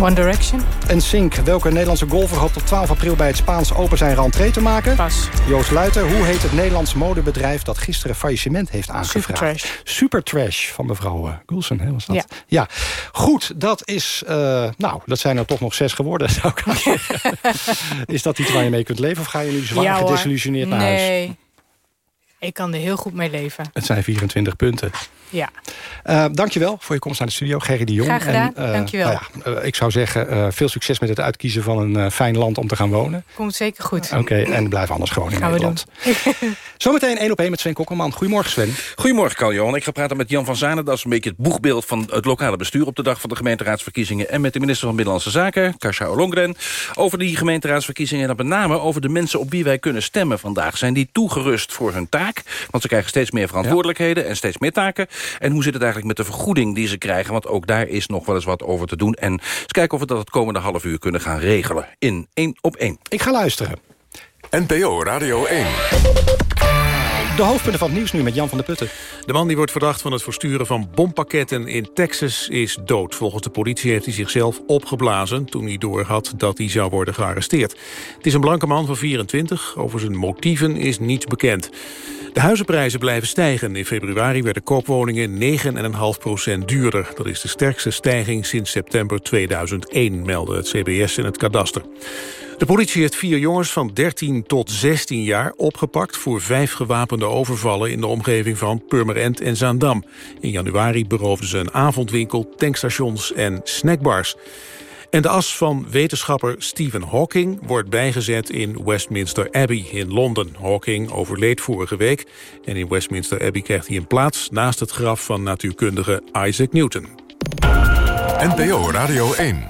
One Direction. En Sink, welke Nederlandse golfer hoopt op 12 april bij het Spaans Open zijn rentree te maken? Pas. Joost Luiten, hoe heet het Nederlands modebedrijf dat gisteren faillissement heeft aangevraagd? Supertrash. Supertrash van mevrouw uh, Gulsen, hè, was dat? Ja. ja. Goed, dat is, uh, nou, dat zijn er toch nog zes geworden, zou ik zeggen. is dat iets waar je mee kunt leven of ga je nu zwaar Ja, gedesillusioneerd naar huis? Nee. Ik kan er heel goed mee leven. Het zijn 24 punten. Ja. Uh, dankjewel voor je komst naar de studio, Gerry de Jong. Graag gedaan, En, uh, dankjewel. Nou ja, uh, ik zou zeggen, veel succes met het uitkiezen van een fijn land om te gaan wonen. Komt zeker goed. Oké, okay, en blijf anders gewoon in Gaan Nederland. Zometeen één op één met Sven Kokkelman. Goedemorgen Sven. Goedemorgen Carl-Johan. Ik ga praten met Jan van Zanen. Dat is een beetje het boegbeeld van het lokale bestuur... op de dag van de gemeenteraadsverkiezingen. En met de minister van Binnenlandse Zaken, Kasia Ollongren... over die gemeenteraadsverkiezingen en dan met name over de mensen... op wie wij kunnen stemmen vandaag. Zijn die toegerust voor hun taak? Want ze krijgen steeds meer verantwoordelijkheden en steeds meer taken. En hoe zit het eigenlijk met de vergoeding die ze krijgen? Want ook daar is nog wel eens wat over te doen. En eens kijken of we dat het komende half uur kunnen gaan regelen. In één op één. Ik ga luisteren. NPO Radio 1. De hoofdpunten van het nieuws nu met Jan van der Putten. De man die wordt verdacht van het versturen van bompakketten in Texas is dood. Volgens de politie heeft hij zichzelf opgeblazen toen hij doorhad dat hij zou worden gearresteerd. Het is een blanke man van 24. Over zijn motieven is niets bekend. De huizenprijzen blijven stijgen. In februari werden koopwoningen 9,5% duurder. Dat is de sterkste stijging sinds september 2001, melden het CBS en het kadaster. De politie heeft vier jongens van 13 tot 16 jaar opgepakt... voor vijf gewapende overvallen in de omgeving van Purmerend en Zaandam. In januari beroofden ze een avondwinkel, tankstations en snackbars. En de as van wetenschapper Stephen Hawking wordt bijgezet in Westminster Abbey in Londen. Hawking overleed vorige week en in Westminster Abbey krijgt hij een plaats... naast het graf van natuurkundige Isaac Newton. NPO Radio 1.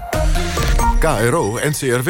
KRO NCRW.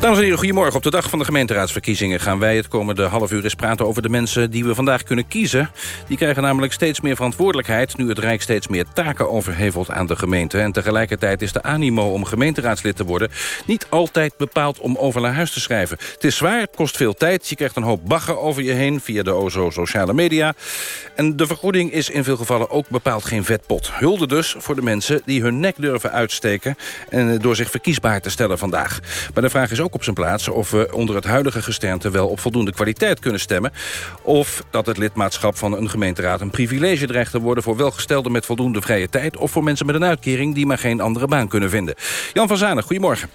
Dames en heren, goedemorgen. Op de dag van de gemeenteraadsverkiezingen gaan wij het komende half uur eens praten over de mensen die we vandaag kunnen kiezen. Die krijgen namelijk steeds meer verantwoordelijkheid nu het Rijk steeds meer taken overhevelt aan de gemeente. En tegelijkertijd is de animo om gemeenteraadslid te worden niet altijd bepaald om over naar huis te schrijven. Het is zwaar, het kost veel tijd, je krijgt een hoop bagger over je heen via de ozo sociale media. En de vergoeding is in veel gevallen ook bepaald geen vetpot. Hulde dus voor de mensen die hun nek durven uitsteken en door zich verkiesbaar te stellen vandaag. Maar de vraag is ook op zijn plaats of we onder het huidige gesternte wel op voldoende kwaliteit kunnen stemmen. Of dat het lidmaatschap van een gemeenteraad een privilege dreigt te worden voor welgestelden met voldoende vrije tijd. Of voor mensen met een uitkering die maar geen andere baan kunnen vinden. Jan van Zanen, goedemorgen.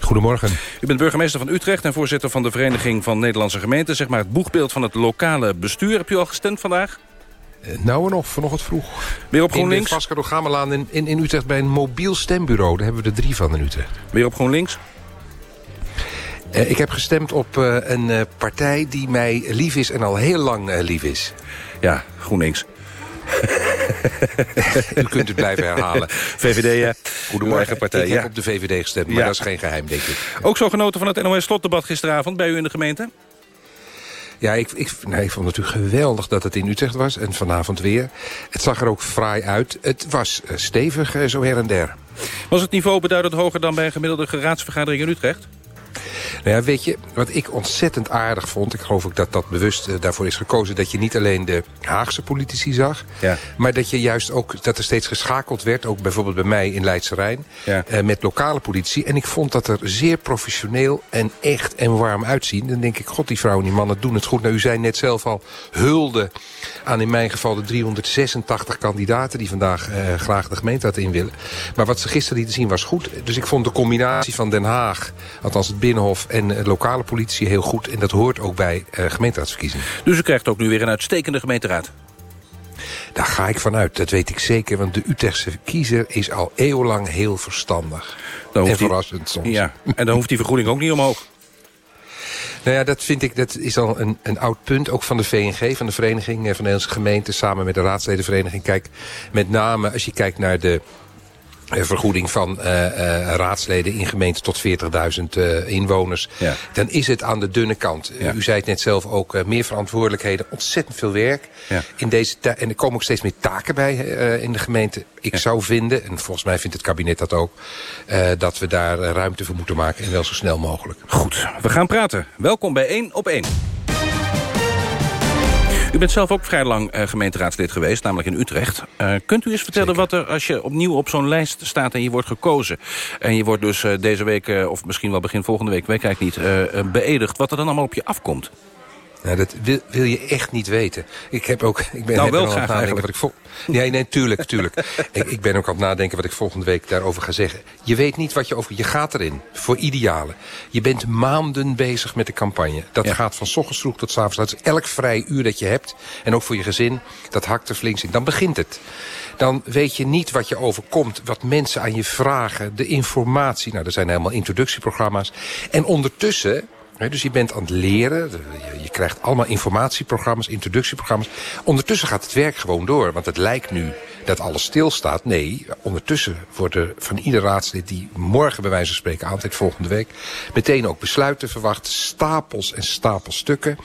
Goedemorgen. U bent burgemeester van Utrecht en voorzitter van de Vereniging van Nederlandse Gemeenten. Zeg maar het boegbeeld van het lokale bestuur. Heb u al gestemd vandaag? Nou en nog, vanochtend vroeg. Weer op GroenLinks? In de Gamelaan in, in, in Utrecht bij een mobiel stembureau. Daar hebben we er drie van in Utrecht. Weer op GroenLinks? Uh, ik heb gestemd op uh, een uh, partij die mij lief is en al heel lang lief is. Ja, GroenLinks. U kunt het blijven herhalen. VVD, ja. Goedemorgen, partij. Ik ja. heb op de VVD gestemd, maar Ja. dat is geen geheim, denk ik. Ook zo genoten van het NOS-slotdebat gisteravond bij u in de gemeente? Ja, ik, ik, nee, ik vond het natuurlijk geweldig dat het in Utrecht was. En vanavond weer. Het zag er ook fraai uit. Het was eh, stevig, eh, zo her en der. Was het niveau beduidend hoger dan bij een gemiddelde raadsvergadering in Utrecht? Nou ja, weet je, wat ik ontzettend aardig vond... ik geloof ook dat dat bewust eh, daarvoor is gekozen... dat je niet alleen de Haagse politici zag... Ja. maar dat je juist ook dat er steeds geschakeld werd... ook bijvoorbeeld bij mij in Leidse Rijn... Ja. eh, met lokale politici. En ik vond dat er zeer professioneel en echt en warm uitzien. Dan denk ik, god, die vrouwen en die mannen doen het goed. Nou, u zei net zelf al, hulde aan in mijn geval de 386 kandidaten... die vandaag eh, graag de gemeenteraad in willen. Maar wat ze gisteren lieten zien was goed. Dus ik vond de combinatie van Den Haag, althans het Binnenhof... en eh, lokale politie heel goed. En dat hoort ook bij eh, gemeenteraadsverkiezingen. Dus u krijgt ook nu weer een uitstekende gemeenteraad. Daar ga ik vanuit, dat weet ik zeker. Want de Utrechtse kiezer is al eeuwenlang heel verstandig. Dan en die- verrassend soms. Ja, en dan hoeft die vergoeding ook niet omhoog. Nou ja, dat vind ik, dat is al een, een oud punt, ook van de VNG, van de Vereniging eh, van de Nederlandse Gemeenten, samen met de raadsledenvereniging. Kijk, met name als je kijkt naar de vergoeding van eh, eh, raadsleden in gemeenten tot 40.000 eh, inwoners, Ja. dan is het aan de dunne kant. Ja. U zei het net zelf ook, meer verantwoordelijkheden, ontzettend veel werk. Ja. In deze en er komen ook steeds meer taken bij in de gemeente. Ik zou vinden, en volgens mij vindt het kabinet dat ook, dat we daar ruimte voor moeten maken en wel zo snel mogelijk. Goed, we gaan praten. Welkom bij 1 op 1. U bent zelf ook vrij lang uh, gemeenteraadslid geweest, namelijk in Utrecht. Uh, kunt u eens vertellen wat er, als je opnieuw op zo'n lijst staat... en je wordt gekozen, en je wordt dus uh, deze week... of misschien wel begin volgende week, weet ik eigenlijk niet, beëdigd... wat er dan allemaal op je afkomt? Nou, dat wil, wil, je echt niet weten. Ik heb ook. Ik ben nou, wel graag eigenlijk. Wat ik vol... Nee, nee, tuurlijk, tuurlijk. ik, ik, ben ook aan het nadenken wat ik volgende week daarover ga zeggen. Je weet niet wat je over... Je gaat erin, voor idealen. Je bent maanden bezig met de campagne. Dat ja. gaat van s ochtends vroeg tot s avonds. Dat is elk vrij uur dat je hebt. En ook voor je gezin. Dat hakt er flink in. Dan begint het. Dan weet je niet wat je overkomt. Wat mensen aan je vragen. De informatie. Nou, er zijn helemaal introductieprogramma's. En ondertussen dus je bent aan het leren, je, krijgt allemaal informatieprogramma's, introductieprogramma's. Ondertussen gaat het werk gewoon door, want het lijkt nu dat alles stilstaat. Nee, ondertussen worden van ieder raadslid die morgen bij wijze van spreken aantrekt volgende week... meteen ook besluiten verwacht, stapels en stapels stukken.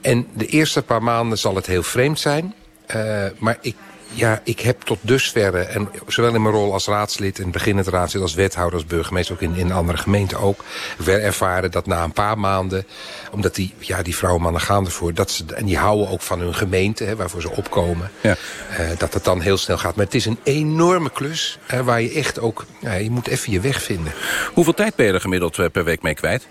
En de eerste paar maanden zal het heel vreemd zijn... Uh, maar ik ja, ik heb tot dusverre, en zowel in mijn rol als raadslid... en beginnend raadslid als wethouder, als burgemeester... ook in, in andere gemeenten ook, wel ervaren dat na een paar maanden... omdat die, ja, die vrouwen mannen gaan ervoor... Dat ze, en die houden ook van hun gemeente, hè, waarvoor ze opkomen... Ja. Uh, dat het dan heel snel gaat. Maar het is een enorme klus waar je echt ook... Ja, je moet even je weg vinden. Hoeveel tijd ben je er gemiddeld eh, per week mee kwijt?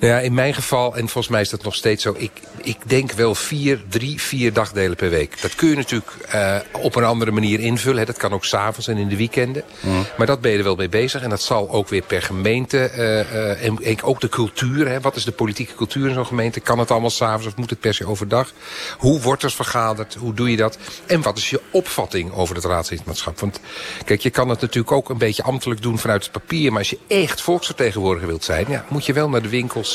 Nou ja, in mijn geval, en volgens mij is dat nog steeds zo... ik, ik denk wel vier, drie, vier dagdelen per week. Dat kun je natuurlijk uh, op een andere manier invullen. Hè. Dat kan ook s'avonds en in de weekenden. Mm. Maar dat ben je er wel mee bezig. En dat zal ook weer per gemeente... Uh, uh, en, en, ook de cultuur. Hè. Wat is de politieke cultuur in zo'n gemeente? Kan het allemaal s'avonds of moet het per se overdag? Hoe wordt er vergaderd? Hoe doe je dat? En wat is je opvatting over het raadslidmaatschap? Want kijk, je kan het natuurlijk ook een beetje ambtelijk doen vanuit het papier. Maar als je echt volksvertegenwoordiger wilt zijn... Ja, moet je wel naar de winkels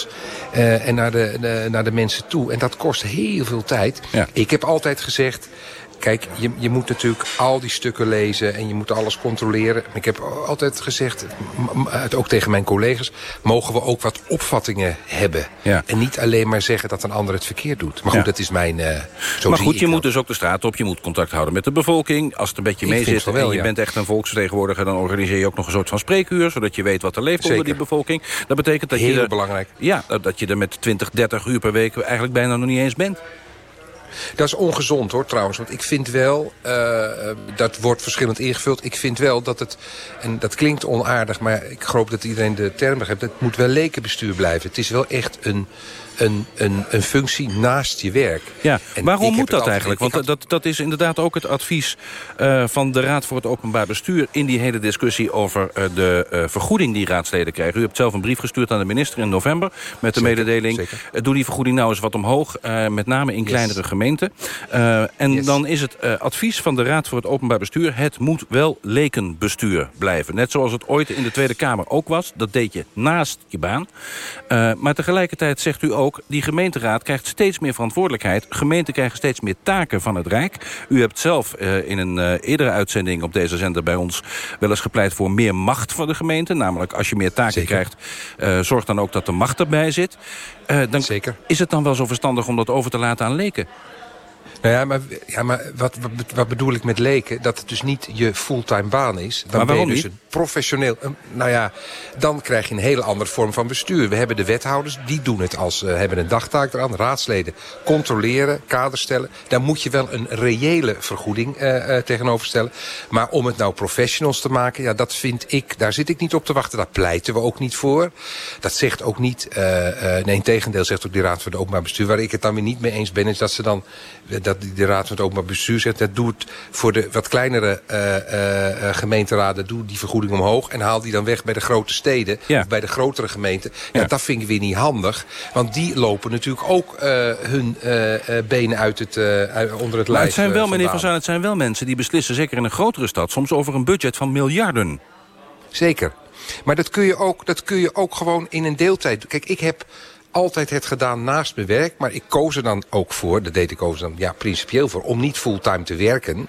uh, en naar de, de, naar de mensen toe. En dat kost heel veel tijd. Ja. Ik heb altijd gezegd... Kijk, je, je moet natuurlijk al die stukken lezen en je moet alles controleren. Ik heb altijd gezegd, ook tegen mijn collega's... mogen we ook wat opvattingen hebben. Ja. En niet alleen maar zeggen dat een ander het verkeerd doet. Maar goed, ja. dat is mijn... Uh, zo maar goed, je moet dus ook de straat op. Je moet contact houden met de bevolking. Als het een beetje mee zit wel, en je ja. bent echt een volksvertegenwoordiger... dan organiseer je ook nog een soort van spreekuur... zodat je weet wat er leeft Zeker. onder die bevolking. Dat betekent dat Heel je er, belangrijk. Ja, dat je er met 20, 30 uur per week... eigenlijk bijna nog niet eens bent. Dat is ongezond hoor trouwens. Want ik vind wel, uh, dat wordt verschillend ingevuld. Ik vind wel dat het, en dat klinkt onaardig... maar ik hoop dat iedereen de term begrijpt... het moet wel lekenbestuur blijven. Het is wel echt een een, een, een functie naast je werk. Ja, en waarom moet dat eigenlijk? Want had... dat, dat is inderdaad ook het advies uh, van de Raad voor het Openbaar Bestuur... in die hele discussie over uh, de uh, vergoeding die raadsleden krijgen. U hebt zelf een brief gestuurd aan de minister in november... met de zeker, mededeling, zeker. doe die vergoeding nou eens wat omhoog... met name in kleinere gemeenten. en yes. dan is het advies van de Raad voor het Openbaar Bestuur... het moet wel lekenbestuur blijven. Net zoals het ooit in de Tweede Kamer ook was. Dat deed je naast je baan. maar tegelijkertijd zegt u ook ook, die gemeenteraad krijgt steeds meer verantwoordelijkheid. Gemeenten krijgen steeds meer taken van het Rijk. U hebt zelf uh, in een uh, eerdere uitzending op deze zender bij ons... wel eens gepleit voor meer macht van de gemeente. Namelijk, als je meer taken Zeker. krijgt, uh, zorg dan ook dat de macht erbij zit. dan Zeker. Is het dan wel zo verstandig om dat over te laten aan leken? Nou ja, maar, ja, maar wat, wat, wat bedoel ik met leken? Dat het dus niet je fulltime baan is. Dan maar ben je dus niet? een professioneel... Nou ja, dan krijg je een hele andere vorm van bestuur. We hebben de wethouders, die doen het als... Uh, hebben een dagtaak eraan. Raadsleden controleren, kaders stellen. Daar moet je wel een reële vergoeding uh, uh, tegenover stellen. Maar om het nou professionals te maken... ja, dat vind ik... daar zit ik niet op te wachten. Daar pleiten we ook niet voor. Dat zegt ook niet... nee, in tegendeel zegt ook die Raad voor het Openbaar Bestuur... waar ik het dan weer niet mee eens ben... is dat ze dan... dat de Raad van het Openbaar Bestuur zegt... dat doet voor de wat kleinere uh, uh, gemeenteraden... doe die vergoeding omhoog en haal die dan weg bij de grote steden... Ja. of bij de grotere gemeenten. Ja, ja. Dat vind ik weer niet handig. Want die lopen natuurlijk ook hun benen uit het, onder het lijf het zijn wel, meneer Van Zuin, het zijn wel mensen die beslissen... zeker in een grotere stad, soms over een budget van miljarden. Zeker. Maar dat kun je ook, dat kun je ook gewoon in een deeltijd... Kijk, ik heb altijd het gedaan naast mijn werk. Maar ik koos er dan ook voor, dat deed ik koos dan ja, principieel voor... om niet fulltime te werken.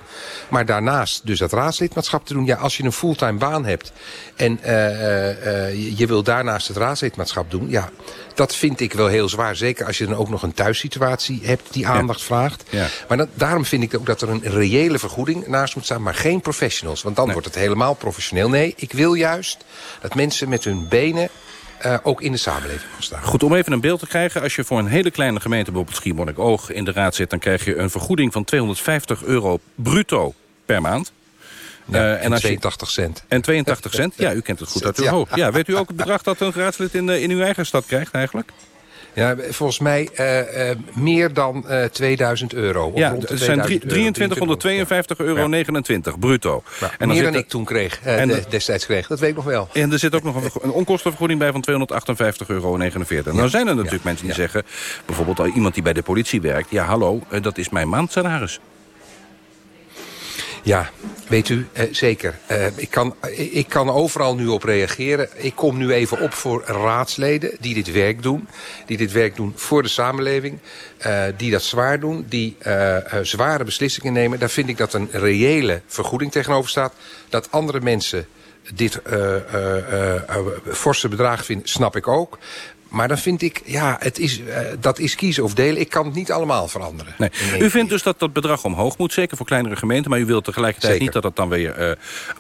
Maar daarnaast dus dat raadslidmaatschap te doen. Ja, als je een fulltime baan hebt en uh, uh, uh, je wil daarnaast het raadslidmaatschap doen... ja, dat vind ik wel heel zwaar. Zeker als je dan ook nog een thuissituatie hebt die aandacht ja. vraagt. Ja. Maar dat, daarom vind ik ook dat er een reële vergoeding naast moet staan. Maar geen professionals. Want dan nee. wordt het helemaal professioneel. Nee, ik wil juist dat mensen met hun benen eh, ook in de samenleving mag staan. Goed, om even een beeld te krijgen. Als je voor een hele kleine gemeente, bijvoorbeeld Schiermonnikoog... in de raad zit, dan krijg je een vergoeding van 250 euro bruto per maand. Ja, Eh, en je- 82 cent. En 82 cent? Ja, u kent het goed uit uw Ja. hoofd. Ja, weet u ook het bedrag dat een raadslid in, eh, in uw eigen stad krijgt eigenlijk? Ja, volgens mij eh, eh, meer dan eh 2000 euro. Ja, rond het zijn 2000 drie- euro, 2352 euro 29 bruto. Ja, dan meer dan ik toen kreeg, En de- de- destijds kreeg. Dat weet ik nog wel. En er zit ook nog een, vergo- een onkostenvergoeding bij van 258,49 euro. Nou zijn er natuurlijk mensen die zeggen... bijvoorbeeld al iemand die bij de politie werkt... ja, hallo, dat is mijn maandsalaris. Ja, weet u, eh, zeker. Eh, ik, kan, ik, ik kan overal nu op reageren. Ik kom nu even op voor raadsleden die dit werk doen. Die dit werk doen voor de samenleving. eh, die dat zwaar doen. Die eh, eh, zware beslissingen nemen. Daar vind ik dat een reële vergoeding tegenover staat. Dat andere mensen dit eh, eh, eh, eh, forse bedrag vinden, snap ik ook. Maar dan vind ik, ja, het is, eh, dat is kiezen of delen. Ik kan het niet allemaal veranderen. Nee. U vindt dus dat dat bedrag omhoog moet, zeker voor kleinere gemeenten... maar u wilt tegelijkertijd Zeker. niet dat het dan weer eh,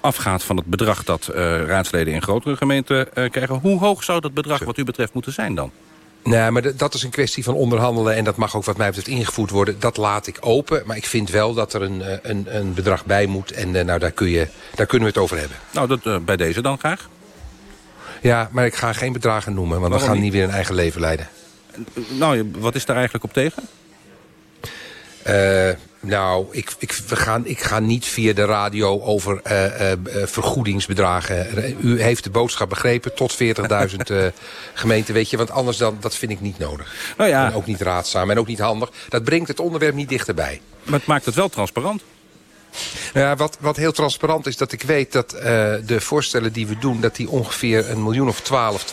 afgaat van het bedrag... dat eh, raadsleden in grotere gemeenten krijgen. Hoe hoog zou dat bedrag wat u betreft moeten zijn dan? Nee, maar dat is een kwestie van onderhandelen... en dat mag ook wat mij betreft ingevoerd worden. Dat laat ik open, maar ik vind wel dat er een, een, een bedrag bij moet. En nou, daar, kun je, daar kunnen we het over hebben. Nou, dat, bij deze dan graag. Ja, maar ik ga geen bedragen noemen... want dan Waarom gaan niet? niet weer een eigen leven leiden. Nou, wat is daar eigenlijk op tegen? Eh, nou, ik, ik, we gaan, ik ga niet via de radio over eh, eh, vergoedingsbedragen. U heeft de boodschap begrepen, tot 40.000 eh, gemeenten, weet je. Want anders dan, dat vind ik niet nodig. Nou ja. En ook niet raadzaam en ook niet handig. Dat brengt het onderwerp niet dichterbij. Maar het maakt het wel transparant. Nou ja, wat, wat heel transparant is, dat ik weet dat eh, de voorstellen die we doen... dat die ongeveer een miljoen of 12,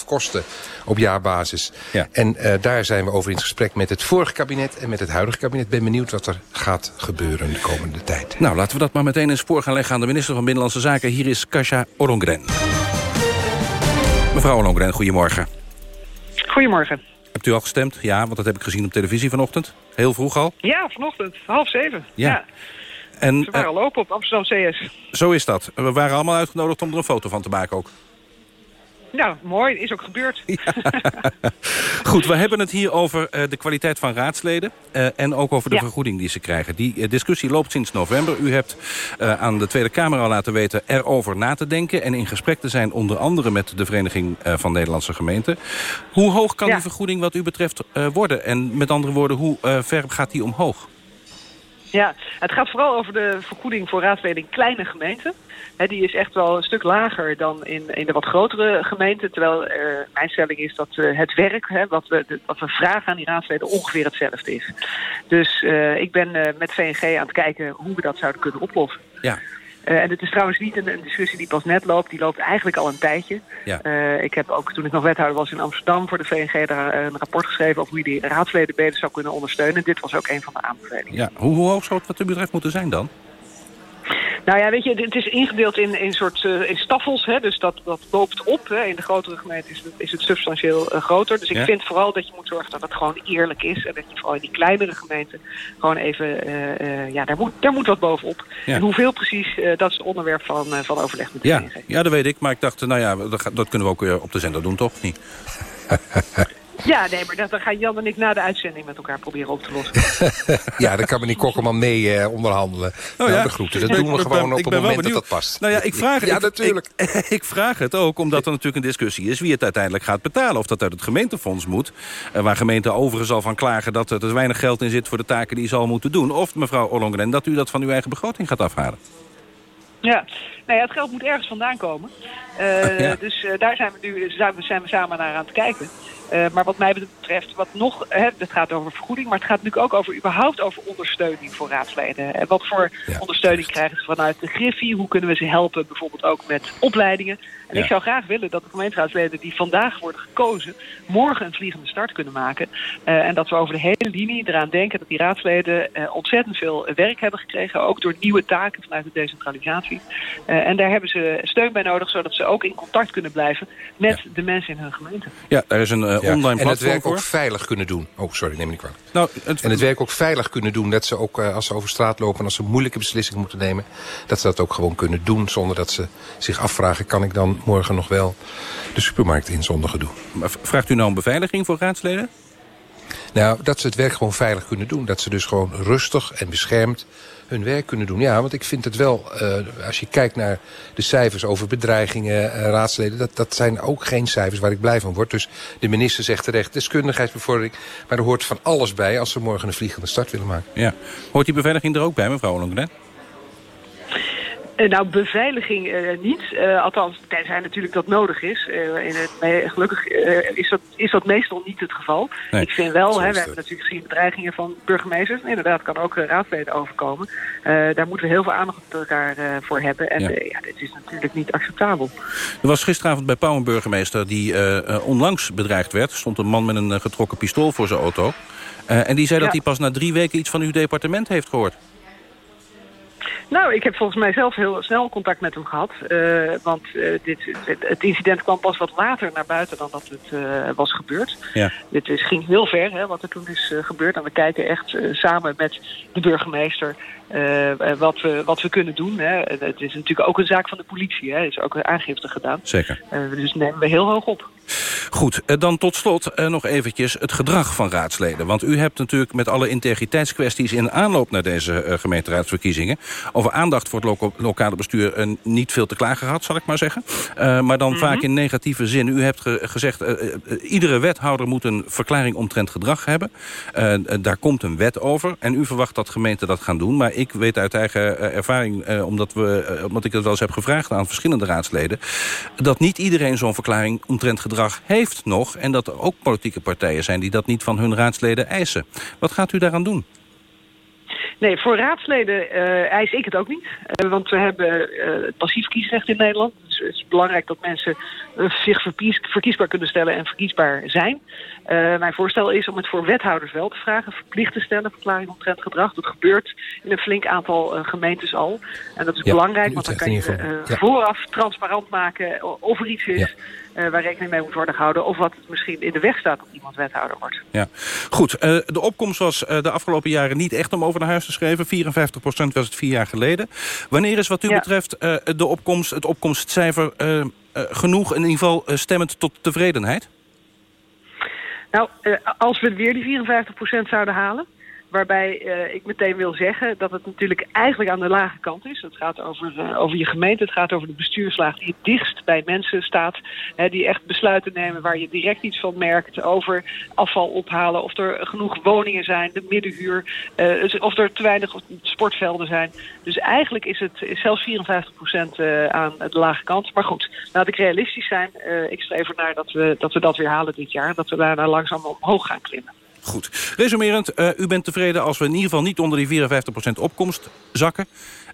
12,5 kosten op jaarbasis. Ja. En eh, daar zijn we over in gesprek met het vorige kabinet en met het huidige kabinet. Ben benieuwd wat er gaat gebeuren de komende tijd. Nou, laten we dat maar meteen in spoor gaan leggen aan de minister van Binnenlandse Zaken. Hier is Kasia Ollongren. Mevrouw Ollongren, goedemorgen. Goedemorgen. Hebt u al gestemd? Ja, want dat heb ik gezien op televisie vanochtend. Heel vroeg al. Ja, vanochtend, half zeven. Ja. Ja. En Ze waren eh, al open op Amsterdam CS. zo is dat. We waren allemaal uitgenodigd om er een foto van te maken ook. Nou, mooi, is ook gebeurd. Goed, we hebben het hier over eh, de kwaliteit van raadsleden... eh, en ook over de Ja. vergoeding die ze krijgen. Die eh, discussie loopt sinds november. U hebt eh, aan de Tweede Kamer al laten weten erover na te denken... en in gesprek te zijn onder andere met de Vereniging eh, van Nederlandse Gemeenten. Hoe hoog kan Ja. die vergoeding wat u betreft eh, worden? En met andere woorden, hoe eh, ver gaat die omhoog? Ja, het gaat vooral over de vergoeding voor raadsleden in kleine gemeenten. Die is echt wel een stuk lager dan in, in de wat grotere gemeenten. Terwijl er, mijn stelling is dat eh, het werk, wat, we, wat we vragen aan die raadsleden, ongeveer hetzelfde is. Dus eh, ik ben eh, met VNG aan het kijken hoe we dat zouden kunnen oplossen. Ja. Eh, en het is trouwens niet een, een discussie die pas net loopt. Die loopt eigenlijk al een tijdje. Ja. Eh, ik heb ook toen ik nog wethouder was in Amsterdam voor de VNG daar eh, een rapport geschreven over hoe je die raadsleden beter zou kunnen ondersteunen. Dit was ook een van de aanbevelingen. Ja, hoe, hoe hoog zou het wat u betreft moeten zijn dan? Nou ja, weet je, het is ingedeeld in, in soort eh, in staffels. Hè, dus dat, dat loopt op. Hè. In de grotere gemeente is het, is het substantieel eh, groter. Dus ik Ja. vind vooral dat je moet zorgen dat het gewoon eerlijk is. En dat je vooral in die kleinere gemeenten gewoon even... eh, eh, ja, daar moet, daar moet wat bovenop. Ja. En hoeveel precies, eh, dat is het onderwerp van, eh, van overleg met de Ja, ja, dat weet ik. Maar ik dacht, nou ja, dat, dat kunnen we ook weer op de zender doen, toch? Niet? Ja, nee, maar dat, dan gaan Jan en ik na de uitzending met elkaar proberen op te lossen. ja, daar kan meneer Kokkelman mee eh, onderhandelen. nou, ja. de groeten. Dat doen we ik ben- gewoon op het moment dat benieuwd. dat past. Nou ja, ik vraag, Ja, ik- natuurlijk. Ik, ik vraag het ook omdat er natuurlijk een discussie is... wie het uiteindelijk gaat betalen. Of dat uit het gemeentefonds moet. eh, waar gemeenten overigens al van klagen... dat er te weinig geld in zit voor de taken die ze al moeten doen. Of, mevrouw Ollongren, dat u dat van uw eigen begroting gaat afhalen. Ja, nou ja, het geld moet ergens vandaan komen. Eh, Ja. Dus eh, daar zijn we nu zijn we, zijn we samen naar aan het kijken. Eh, maar wat mij betreft, wat nog, hè, het gaat over vergoeding, maar het gaat natuurlijk ook over überhaupt over ondersteuning voor raadsleden. En wat voor ondersteuning krijgen ze vanuit de Griffie? Hoe kunnen we ze helpen, bijvoorbeeld ook met opleidingen? En Ja. ik zou graag willen dat de gemeenteraadsleden die vandaag worden gekozen, morgen een vliegende start kunnen maken. En dat we over de hele linie eraan denken dat die raadsleden ontzettend veel werk hebben gekregen, ook door nieuwe taken vanuit de decentralisatie. Eh, en daar hebben ze steun bij nodig, zodat ze ook in contact kunnen blijven met de mensen in hun gemeente. Ja, daar is een eh, online en platform het werk voor. ook veilig kunnen doen. Oh, sorry, neem me niet kwalijk. Nou, het... En het werk ook veilig kunnen doen. Dat ze ook, eh, als ze over straat lopen en als ze moeilijke beslissingen moeten nemen... dat ze dat ook gewoon kunnen doen zonder dat ze zich afvragen... kan ik dan morgen nog wel de supermarkt in zonder gedoe. Maar vraagt u nou een beveiliging voor raadsleden? Nou, dat ze het werk gewoon veilig kunnen doen. Dat ze dus gewoon rustig en beschermd hun werk kunnen doen. Ja, want ik vind het wel, uh, als je kijkt naar de cijfers over bedreigingen, raadsleden... Dat, dat zijn ook geen cijfers waar ik blij van word. Dus de minister zegt terecht, deskundigheidsbevordering... maar er hoort van alles bij als ze morgen een vliegende start willen maken. Ja. Hoort die beveiliging er ook bij, mevrouw Ollongren? Uh, nou, beveiliging uh, niet. Uh, althans, tenzij natuurlijk dat nodig is. in het, gelukkig is, dat, is dat meestal niet het geval. Nee, ik vind wel, hè, we hebben natuurlijk gezien bedreigingen van burgemeesters. Inderdaad, kan ook raadsleden overkomen. daar moeten we heel veel aandacht met elkaar voor hebben. En ja. ja. dit is natuurlijk niet acceptabel. Er was gisteravond bij Pauw een burgemeester die onlangs bedreigd werd. Er stond een man met een getrokken pistool voor zijn auto. en die zei ja. dat hij pas na drie weken iets van uw departement heeft gehoord. Nou, ik heb volgens mij zelf heel snel contact met hem gehad. Uh, want uh, dit, het, incident kwam pas wat later naar buiten dan dat het uh, was gebeurd. Ja. Dit is, ging heel ver, hè, wat er toen is gebeurd. En we kijken echt samen met de burgemeester wat, we, wat we kunnen doen. Hè. Het is natuurlijk ook een zaak van de politie. Hè. Er is ook een aangifte gedaan. Zeker. dus nemen we heel hoog op. Goed, dan tot slot nog eventjes het gedrag van raadsleden. Want u hebt natuurlijk met alle integriteitskwesties in aanloop naar deze gemeenteraadsverkiezingen... over aandacht voor het loka lokale bestuur niet veel te klagen gehad, zal ik maar zeggen. Uh, maar dan mm -hmm. vaak in negatieve zin. U hebt ge gezegd, uh, iedere wethouder moet een verklaring omtrent gedrag hebben. daar komt een wet over en u verwacht dat gemeenten dat gaan doen. Maar ik weet uit eigen ervaring, omdat, we, omdat ik dat wel eens heb gevraagd aan verschillende raadsleden... dat niet iedereen zo'n verklaring omtrent gedrag heeft nog... en dat er ook politieke partijen zijn die dat niet van hun raadsleden eisen. Wat gaat u daaraan doen? Nee, voor raadsleden uh, eis ik het ook niet. Uh, want we hebben uh, het passief kiesrecht in Nederland. Dus het is belangrijk dat mensen zich verkies, verkiesbaar kunnen stellen en verkiesbaar zijn. mijn voorstel is om het voor wethouders wel te vragen. Verplicht te stellen, verklaring omtrent gedrag. Dat gebeurt in een flink aantal gemeentes al. En dat is ja, belangrijk, want dan kan je ja. vooraf transparant maken of er iets is... Ja. Uh, waar rekening mee moet worden gehouden... of wat misschien in de weg staat dat iemand wethouder wordt. Ja. Goed, uh, de opkomst was uh, de afgelopen jaren niet echt om over naar huis te schrijven. 54% was het vier jaar geleden. Wanneer is wat u ja. betreft de opkomst, het opkomstcijfer genoeg... in ieder geval stemmend tot tevredenheid? Nou, als we weer die 54% zouden halen... Waarbij uh, ik meteen wil zeggen dat het natuurlijk eigenlijk aan de lage kant is. Het gaat over, uh, over je gemeente, het gaat over de bestuurslaag die het dichtst bij mensen staat. Hè, die echt besluiten nemen waar je direct iets van merkt over afval ophalen. Of er genoeg woningen zijn, de middenhuur. Uh, of er te weinig sportvelden zijn. Dus eigenlijk is het zelfs 54 procent aan de lage kant. Maar goed, laat ik realistisch zijn. ik streef ernaar dat we, dat we dat weer halen dit jaar. Dat we daarna langzaam omhoog gaan klimmen. Goed. Resumerend, uh, u bent tevreden als we in ieder geval niet onder die 54% opkomst zakken.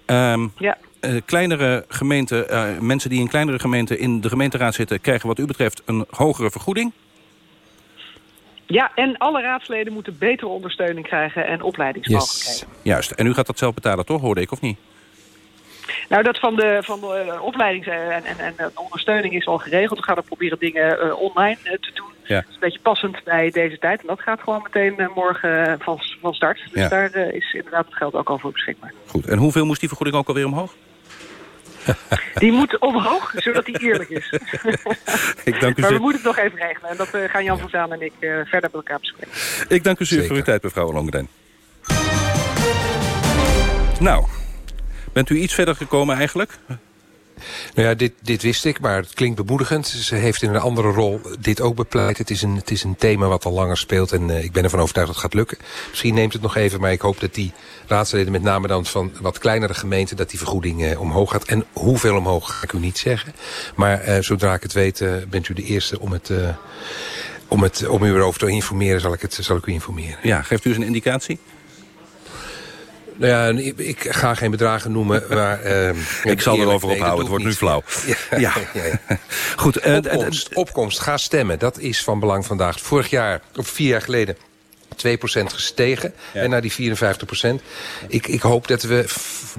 Um, ja. Uh, kleinere gemeenten, uh, mensen die in kleinere gemeenten in de gemeenteraad zitten... krijgen wat u betreft een hogere vergoeding. Ja, en alle raadsleden moeten betere ondersteuning krijgen en opleidingsmogelijkheden. Yes. Juist. En u gaat dat zelf betalen, toch? Hoorde ik, of niet? Nou, dat van de, van de uh, opleiding en, en, en de ondersteuning is al geregeld. We gaan er proberen dingen uh, online te doen. Ja. Dat is een beetje passend bij deze tijd. En dat gaat gewoon meteen morgen van, van start. Dus ja. daar is inderdaad het geld ook al voor beschikbaar. Goed. En hoeveel moest die vergoeding ook alweer omhoog? Die moet omhoog, zodat die eerlijk is. ik dank u maar we moeten het nog even regelen. En dat gaan Jan van Zaan en ik verder met elkaar bespreken. Ik dank u zeer voor uw tijd, mevrouw Longren. Nou, Bent u iets verder gekomen eigenlijk? Nou ja, dit, dit wist ik, maar het klinkt bemoedigend. Ze heeft in een andere rol dit ook bepleit. Het is een, het is een thema wat al langer speelt en uh, ik ben ervan overtuigd dat het gaat lukken. Misschien neemt het nog even, maar ik hoop dat die raadsleden, met name dan van wat kleinere gemeenten, dat die vergoeding uh, omhoog gaat. En hoeveel omhoog, ga ik u niet zeggen. Maar uh, zodra ik het weet, bent u de eerste om het... om, het, om u erover te informeren, zal ik, het, zal ik u informeren. Ja, geeft u eens een indicatie? Nou ja, ik, ga geen bedragen noemen, maar... Uh, ik zal erover ophouden, het wordt nu flauw. Ja, ja. ja. Goed, uh, opkomst, opkomst, ga stemmen, dat is van belang vandaag. Vorig jaar, of vier jaar geleden, 2% gestegen en naar die 54%. Ik, ik hoop dat we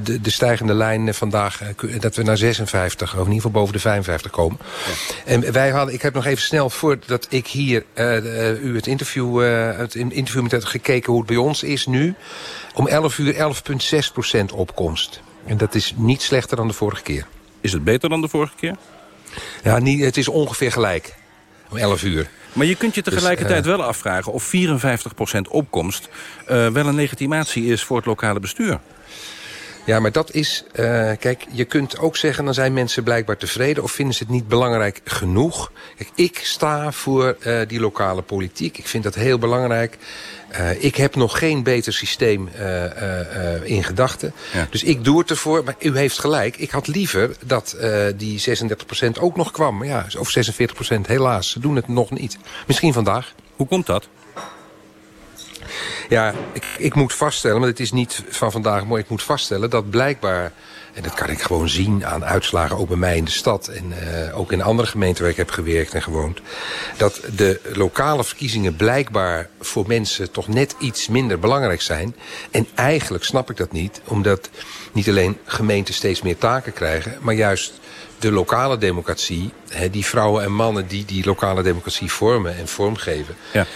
de, de stijgende lijn vandaag, eh, dat we naar 56, of in ieder geval boven de 55 komen. En wij hadden, ik heb nog even snel, voordat ik hier eh, eh, u het interview, eh, het in- interview met het gekeken hoe het bij ons is nu. Om 11 uur 11,6% opkomst. En dat is niet slechter dan de vorige keer. Is het beter dan de vorige keer? Ja, niet, het is ongeveer gelijk. Om 11 uur. Maar je kunt je Dus, tegelijkertijd eh, wel afvragen... of 54% opkomst eh, wel een legitimatie is voor het lokale bestuur. Ja, maar dat is... eh, kijk, je kunt ook zeggen... dan zijn mensen blijkbaar tevreden... of vinden ze het niet belangrijk genoeg. Kijk, ik sta voor die lokale politiek. Ik vind dat heel belangrijk. Eh, ik heb nog geen beter systeem eh, eh, in gedachten. Dus ik doe het ervoor. Maar u heeft gelijk. Ik had liever dat die 36% ook nog kwam. Ja, of 46%. Helaas, ze doen het nog niet. Misschien vandaag. Hoe komt dat? Ja, ik, ik moet vaststellen, maar het is niet van vandaag, maar ik moet vaststellen dat blijkbaar, en dat kan ik gewoon zien aan uitslagen ook bij mij in de stad en eh, ook in andere gemeenten waar ik heb gewerkt en gewoond, dat de lokale verkiezingen blijkbaar voor mensen toch net iets minder belangrijk zijn. En eigenlijk snap ik dat niet, omdat niet alleen gemeenten steeds meer taken krijgen, maar juist de lokale democratie, hè, die vrouwen en mannen die die lokale democratie vormen en vormgeven,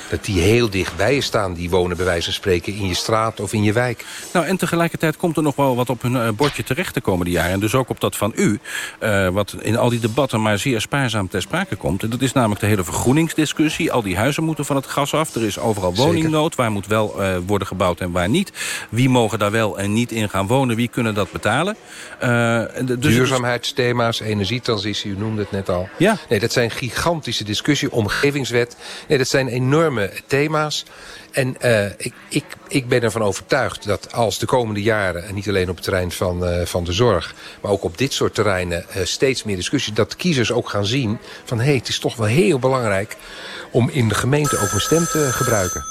dat die heel dicht bij je staan. Die wonen bij wijze van spreken in je straat of in je wijk. Nou, en tegelijkertijd komt er nog wel wat op hun eh, bordje terecht de komende jaren. En dus ook op dat van u, eh, wat in al die debatten maar zeer spaarzaam ter sprake komt. En dat is namelijk de hele vergroeningsdiscussie. Al die huizen moeten van het gas af. Er is overal Zeker. woningnood. Waar moet wel eh, worden gebouwd en waar niet. Wie mogen daar wel en niet in gaan wonen? Wie kunnen dat betalen? Dus Duurzaamheidsthema's, energietransitie, u noemde het net al. Ja. Nee, dat zijn gigantische discussies. Omgevingswet. Nee, dat zijn enorme thema's. En eh, ik, ik, ik ben ervan overtuigd dat als de komende jaren... en niet alleen op het terrein van, eh, van de zorg... maar ook op dit soort terreinen eh, steeds meer discussie... dat kiezers ook gaan zien van... hé, hey, het is toch wel heel belangrijk om in de gemeente ook mijn stem te gebruiken.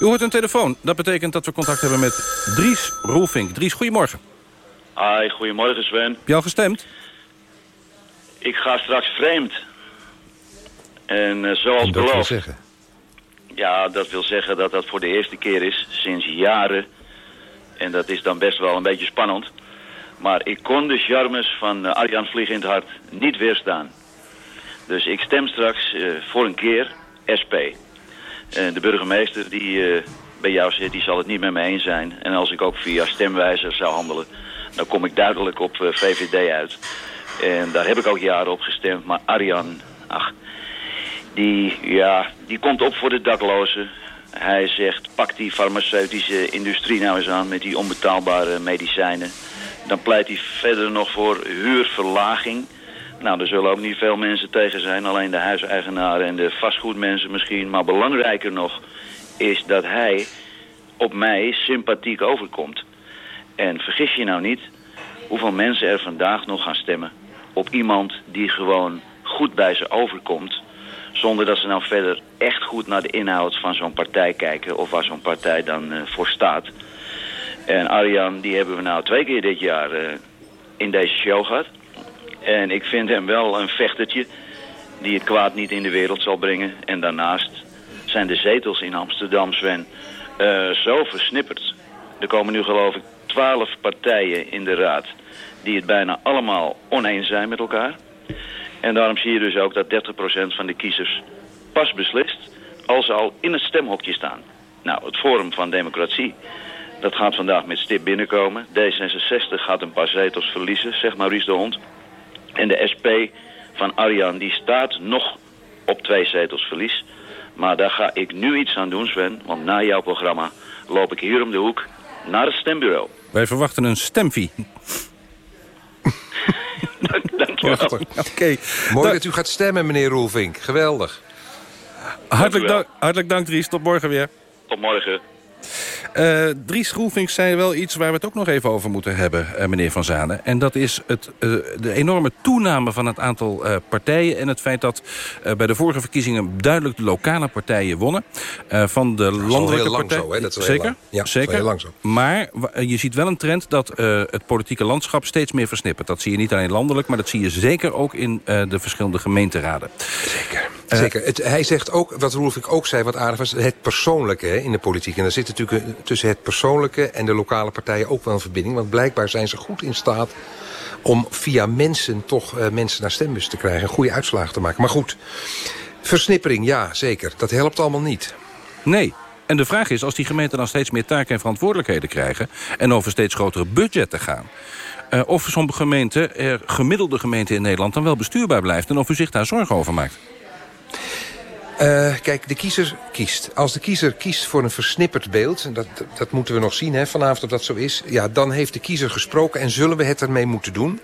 U hoort een telefoon. Dat betekent dat we contact hebben met Dries Roelvink. Dries, goedemorgen. Hi, goedemorgen Sven. Heb je al gestemd? Ik ga straks vreemd. En eh, zoals dat wil beloofd. zeggen. Ja, dat wil zeggen dat dat voor de eerste keer is sinds jaren. En dat is dan best wel een beetje spannend. Maar ik kon de charmes van eh, Arjan Vlieg in het hart niet weerstaan. Dus ik stem straks eh, voor een keer SP. En de burgemeester die bij jou zit, die zal het niet met me eens zijn. En als ik ook via stemwijzer zou handelen, dan kom ik duidelijk op VVD uit. En daar heb ik ook jaren op gestemd. Maar Arjan, ach, die, ja, die komt op voor de daklozen. Hij zegt, pak die farmaceutische industrie nou eens aan met die onbetaalbare medicijnen. Dan pleit hij verder nog voor huurverlaging. Nou, er zullen ook niet veel mensen tegen zijn. Alleen de huiseigenaren en de vastgoedmensen misschien. Maar belangrijker nog is dat hij op mij sympathiek overkomt. En vergis je nou niet hoeveel mensen er vandaag nog gaan stemmen op iemand die gewoon goed bij ze overkomt. Zonder dat ze nou verder echt goed naar de inhoud van zo'n partij kijken of waar zo'n partij dan eh, voor staat. En Arjan, die hebben we nou twee keer dit jaar eh, in deze show gehad. En ik vind hem wel een vechtertje die het kwaad niet in de wereld zal brengen. En daarnaast zijn de zetels in Amsterdam, Sven, eh, zo versnipperd. Er komen nu geloof ik twaalf partijen in de raad die het bijna allemaal oneens zijn met elkaar. En daarom zie je dus ook dat 30% van de kiezers pas beslist als ze al in het stemhokje staan. Nou, het Forum van Democratie, dat gaat vandaag met stip binnenkomen. D66 gaat een paar zetels verliezen, zegt Maurice de Hond. En de SP van Arjan, die staat nog op twee zetels verlies. Maar daar ga ik nu iets aan doen, Sven. Want na jouw programma loop ik hier om de hoek naar het stembureau. Wij verwachten een stemvie. Dankjewel. Oké. Mooi dat u gaat stemmen, meneer Roelvink. Geweldig. Hartelijk dank, hartelijk dank, Dries. Tot morgen weer. Tot morgen. Uh, Dries Groevings zei wel iets waar we het ook nog even over moeten hebben, uh, meneer Van Zanen. En dat is het, uh, de enorme toename van het aantal partijen... en het feit dat bij de vorige verkiezingen duidelijk de lokale partijen wonnen. van de landelijke partijen. Dat is zeker, Ja, zeker. heel lang zo. Maar je ziet wel een trend dat het politieke landschap steeds meer versnippert. Dat zie je niet alleen landelijk, maar dat zie je zeker ook in de verschillende gemeenteraden. Zeker. Zeker. Het, hij zegt ook, wat Roelvink ook zei, wat aardig was... het persoonlijke hè, in de politiek. En daar zit natuurlijk tussen het persoonlijke en de lokale partijen ook wel een verbinding. Want blijkbaar zijn ze goed in staat om via mensen toch uh, mensen naar stembus te krijgen. Een goede uitslagen te maken. Maar goed, versnippering, ja, zeker. Dat helpt allemaal niet. Nee. En de vraag is, als die gemeenten dan steeds meer taken en verantwoordelijkheden krijgen... en over steeds grotere budgetten gaan... Uh, of sommige gemeenten, er gemiddelde gemeente in Nederland... dan wel bestuurbaar blijft en of u zich daar zorgen over maakt. Uh, kijk, de kiezer kiest. Als de kiezer kiest voor een versnipperd beeld... en dat, dat moeten we nog zien hè, vanavond of dat zo is... ja, dan heeft de kiezer gesproken en zullen we het ermee moeten doen.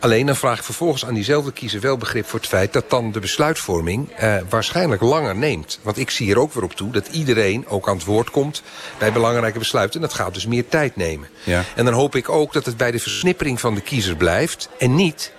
Alleen dan vraag ik vervolgens aan diezelfde kiezer wel begrip voor het feit... dat dan de besluitvorming uh, waarschijnlijk langer neemt. Want ik zie er ook weer op toe dat iedereen ook aan het woord komt... bij belangrijke besluiten. En dat gaat dus meer tijd nemen. Ja. En dan hoop ik ook dat het bij de versnippering van de kiezer blijft... en niet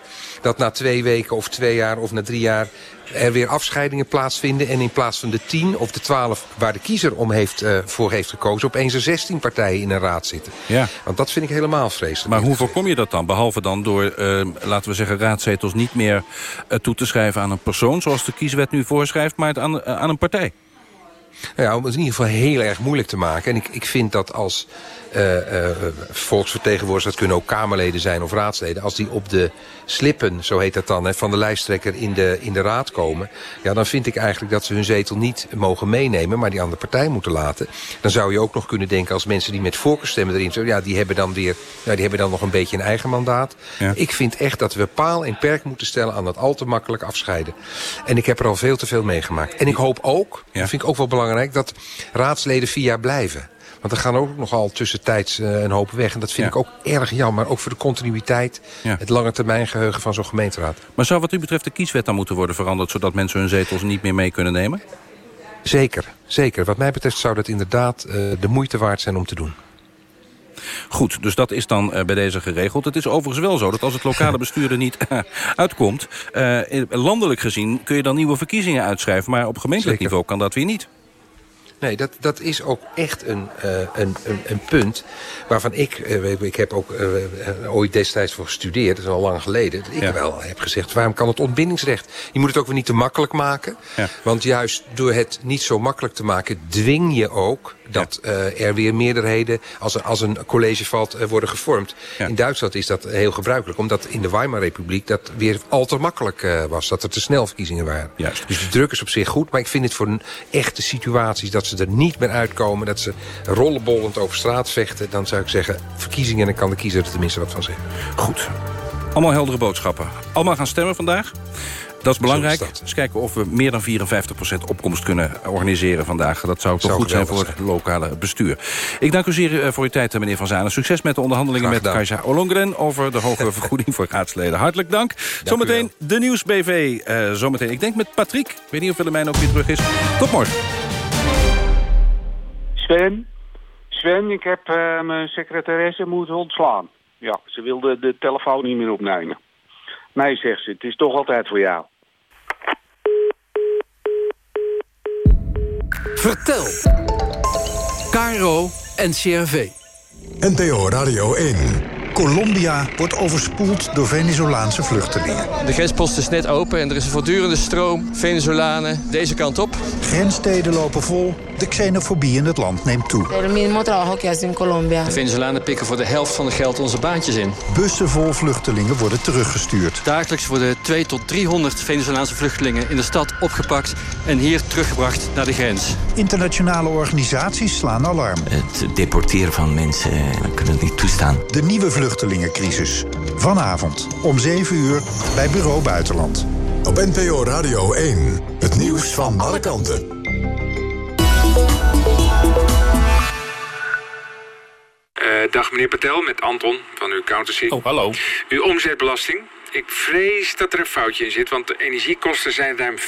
dat na twee weken of twee jaar of na drie jaar er weer afscheidingen plaatsvinden... en in plaats van de tien of de twaalf waar de kiezer om heeft, uh, voor heeft gekozen... opeens er zestien partijen in een raad zitten. Ja. Want dat vind ik helemaal vreselijk. Maar hoe voorkom je dat dan? Behalve dan door, uh, laten we zeggen, raadzetels niet meer uh, toe te schrijven aan een persoon... zoals de kieswet nu voorschrijft, maar aan, aan een partij. Nou ja, om het in ieder geval heel erg moeilijk te maken. En ik, ik vind dat als volksvertegenwoordigers, dat kunnen ook Kamerleden zijn of raadsleden... als die op de slippen, zo heet dat dan, hè, van de lijsttrekker in de, in de raad komen... ja, dan vind ik eigenlijk dat ze hun zetel niet mogen meenemen... maar die aan de partij moeten laten. Dan zou je ook nog kunnen denken als mensen die met voorkeurstemmen erin zijn... ja, die hebben dan weer, ja, die hebben dan nog een beetje een eigen mandaat. Ja. Ik vind echt dat we paal en perk moeten stellen aan dat al te makkelijk afscheiden. En ik heb er al veel te veel meegemaakt. En ik hoop ook, Ja. dat vind ik ook wel belangrijk... dat raadsleden vier jaar blijven. Want er gaan ook nogal tussentijds uh, een hoop weg. En dat vind Ja. ik ook erg jammer. Ook voor de continuïteit, Ja. het lange termijn geheugen van zo'n gemeenteraad. Maar zou wat u betreft de kieswet dan moeten worden veranderd... zodat mensen hun zetels niet meer mee kunnen nemen? Zeker, zeker. Wat mij betreft zou dat inderdaad uh, de moeite waard zijn om te doen. Goed, dus dat is dan uh, bij deze geregeld. Het is overigens wel zo dat als het lokale bestuur er niet uitkomt... Uh, landelijk gezien kun je dan nieuwe verkiezingen uitschrijven... maar op gemeentelijk Zeker. niveau kan dat weer niet. Nee, dat, dat is ook echt een, uh, een, een, een punt waarvan ik... Uh, ik heb ook uh, ooit destijds voor gestudeerd, dat is al lang geleden... dat ik Ja. wel heb gezegd, waarom kan het ontbindingsrecht? Je moet het ook weer niet te makkelijk maken. Ja. Want juist door het niet zo makkelijk te maken... dwing je ook dat uh, er weer meerderheden, als, er, als een college valt, uh, worden gevormd. Ja. In Duitsland is dat heel gebruikelijk. Omdat in de Weimar-republiek dat weer al te makkelijk uh, was. Dat er te snel verkiezingen waren. Juist. Dus de druk is op zich goed. Maar ik vind het voor een echte situaties dat ze er niet meer uitkomen. Dat ze rollenbollend over straat vechten. Dan zou ik zeggen, verkiezingen en dan kan de kiezer er tenminste wat van zeggen. Goed. Allemaal heldere boodschappen. Allemaal gaan stemmen vandaag. Dat is belangrijk. Zo is dat. Eens kijken of we meer dan 54% opkomst kunnen organiseren vandaag. Dat zou toch Zou goed zijn voor het lokale bestuur. Ik dank u zeer eh, voor uw tijd, eh, meneer Van Zanen. Succes met de onderhandelingen met. Kajsa Olongren... over de hogere vergoeding voor raadsleden. Hartelijk dank. Zometeen de Nieuws-BV. eh, zometeen, ik denk met Patrick. Ik weet niet of Willemijn ook weer terug is. Tot morgen. Sven, Sven, ik heb eh, mijn secretaresse moeten ontslaan. Ja, ze wilde de telefoon niet meer opnemen. Nee, zegt ze, het is toch altijd voor jou. Vertel. Caro en. NPO Radio 1. Colombia wordt overspoeld door Venezolaanse vluchtelingen. De grenspost is net open en er is een voortdurende stroom Venezolanen deze kant op. Grenssteden lopen vol. De xenofobie in het land neemt toe. El mismo trabajo que hacen en Colombia. De Venezolanen pikken voor de helft van het geld onze baantjes in. Bussen vol vluchtelingen worden teruggestuurd. Dagelijks worden 2 tot 300 Venezolaanse vluchtelingen in de stad opgepakt en hier teruggebracht naar de grens. Internationale organisaties slaan alarm. Het deporteren van mensen, eh, we kunnen het niet toestaan. De nieuwe vluchtelingencrisis. Vanavond om 7 uur bij Bureau Buitenland. Op NPO Radio 1. Het nieuws van alle kanten. Uh, dag meneer Patel, met Anton van uw accountancy. Oh, hallo. Uw omzetbelasting. Ik vrees dat er een foutje in zit, want de energiekosten zijn ruim 50%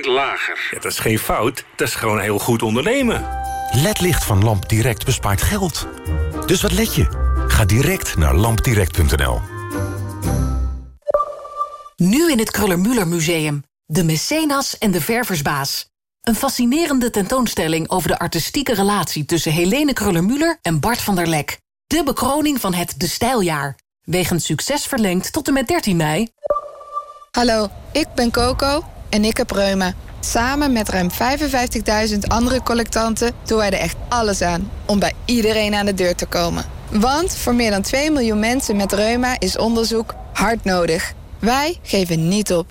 lager. Ja, dat is geen fout, dat is gewoon heel goed ondernemen. LED-licht van LampDirect bespaart geld. Dus wat let je? Ga direct naar lampdirect.nl. Nu in het Kruller-Müller Museum. De Mecenas en de Verversbaas. Een fascinerende tentoonstelling over de artistieke relatie... tussen Helene Kruller-Müller en Bart van der Lek. De bekroning van het De Stijljaar. Wegens succes verlengd tot en met 13 mei. Hallo, ik ben Coco en ik heb reuma. Samen met ruim 55.000 andere collectanten doen wij er echt alles aan... om bij iedereen aan de deur te komen. Want voor meer dan 2 miljoen mensen met reuma is onderzoek hard nodig. Wij geven niet op.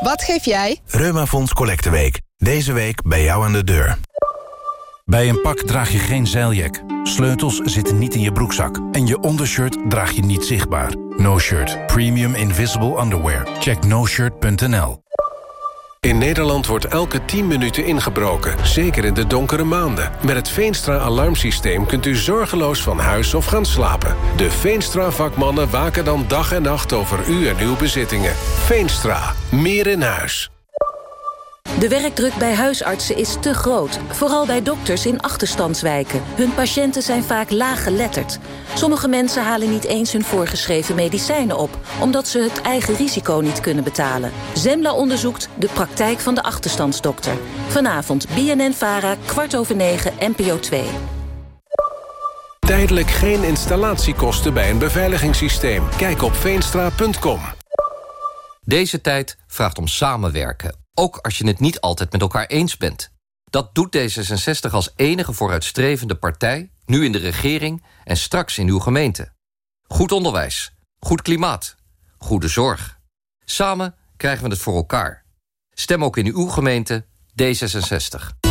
Wat geef jij? Reumafonds Collecteweek. Deze week bij jou aan de deur. Bij een pak draag je geen zeiljak. Sleutels zitten niet in je broekzak. En je ondershirt draag je niet zichtbaar. No Shirt. Premium Invisible Underwear. Check noshirt.nl In Nederland wordt elke 10 minuten ingebroken, zeker in de donkere maanden. Met het Veenstra-alarmsysteem kunt u zorgeloos van huis of gaan slapen. De Veenstra-vakmannen waken dan dag en nacht over u en uw bezittingen. Veenstra, meer in huis. De werkdruk bij huisartsen is te groot, vooral bij dokters in achterstandswijken. Hun patiënten zijn vaak laaggeletterd. Sommige mensen halen niet eens hun voorgeschreven medicijnen op... omdat ze het eigen risico niet kunnen betalen. Zembla onderzoekt de praktijk van de achterstandsdokter. Vanavond BNN-VARA, kwart over negen, NPO 2. Tijdelijk geen installatiekosten bij een beveiligingssysteem. Kijk op veenstra.com. Deze tijd vraagt om samenwerken, ook als je het niet altijd met elkaar eens bent. Dat doet D66 als enige vooruitstrevende partij, nu in de regering en straks in uw gemeente. Goed onderwijs, goed klimaat, goede zorg. Samen krijgen we het voor elkaar. Stem ook in uw gemeente D66.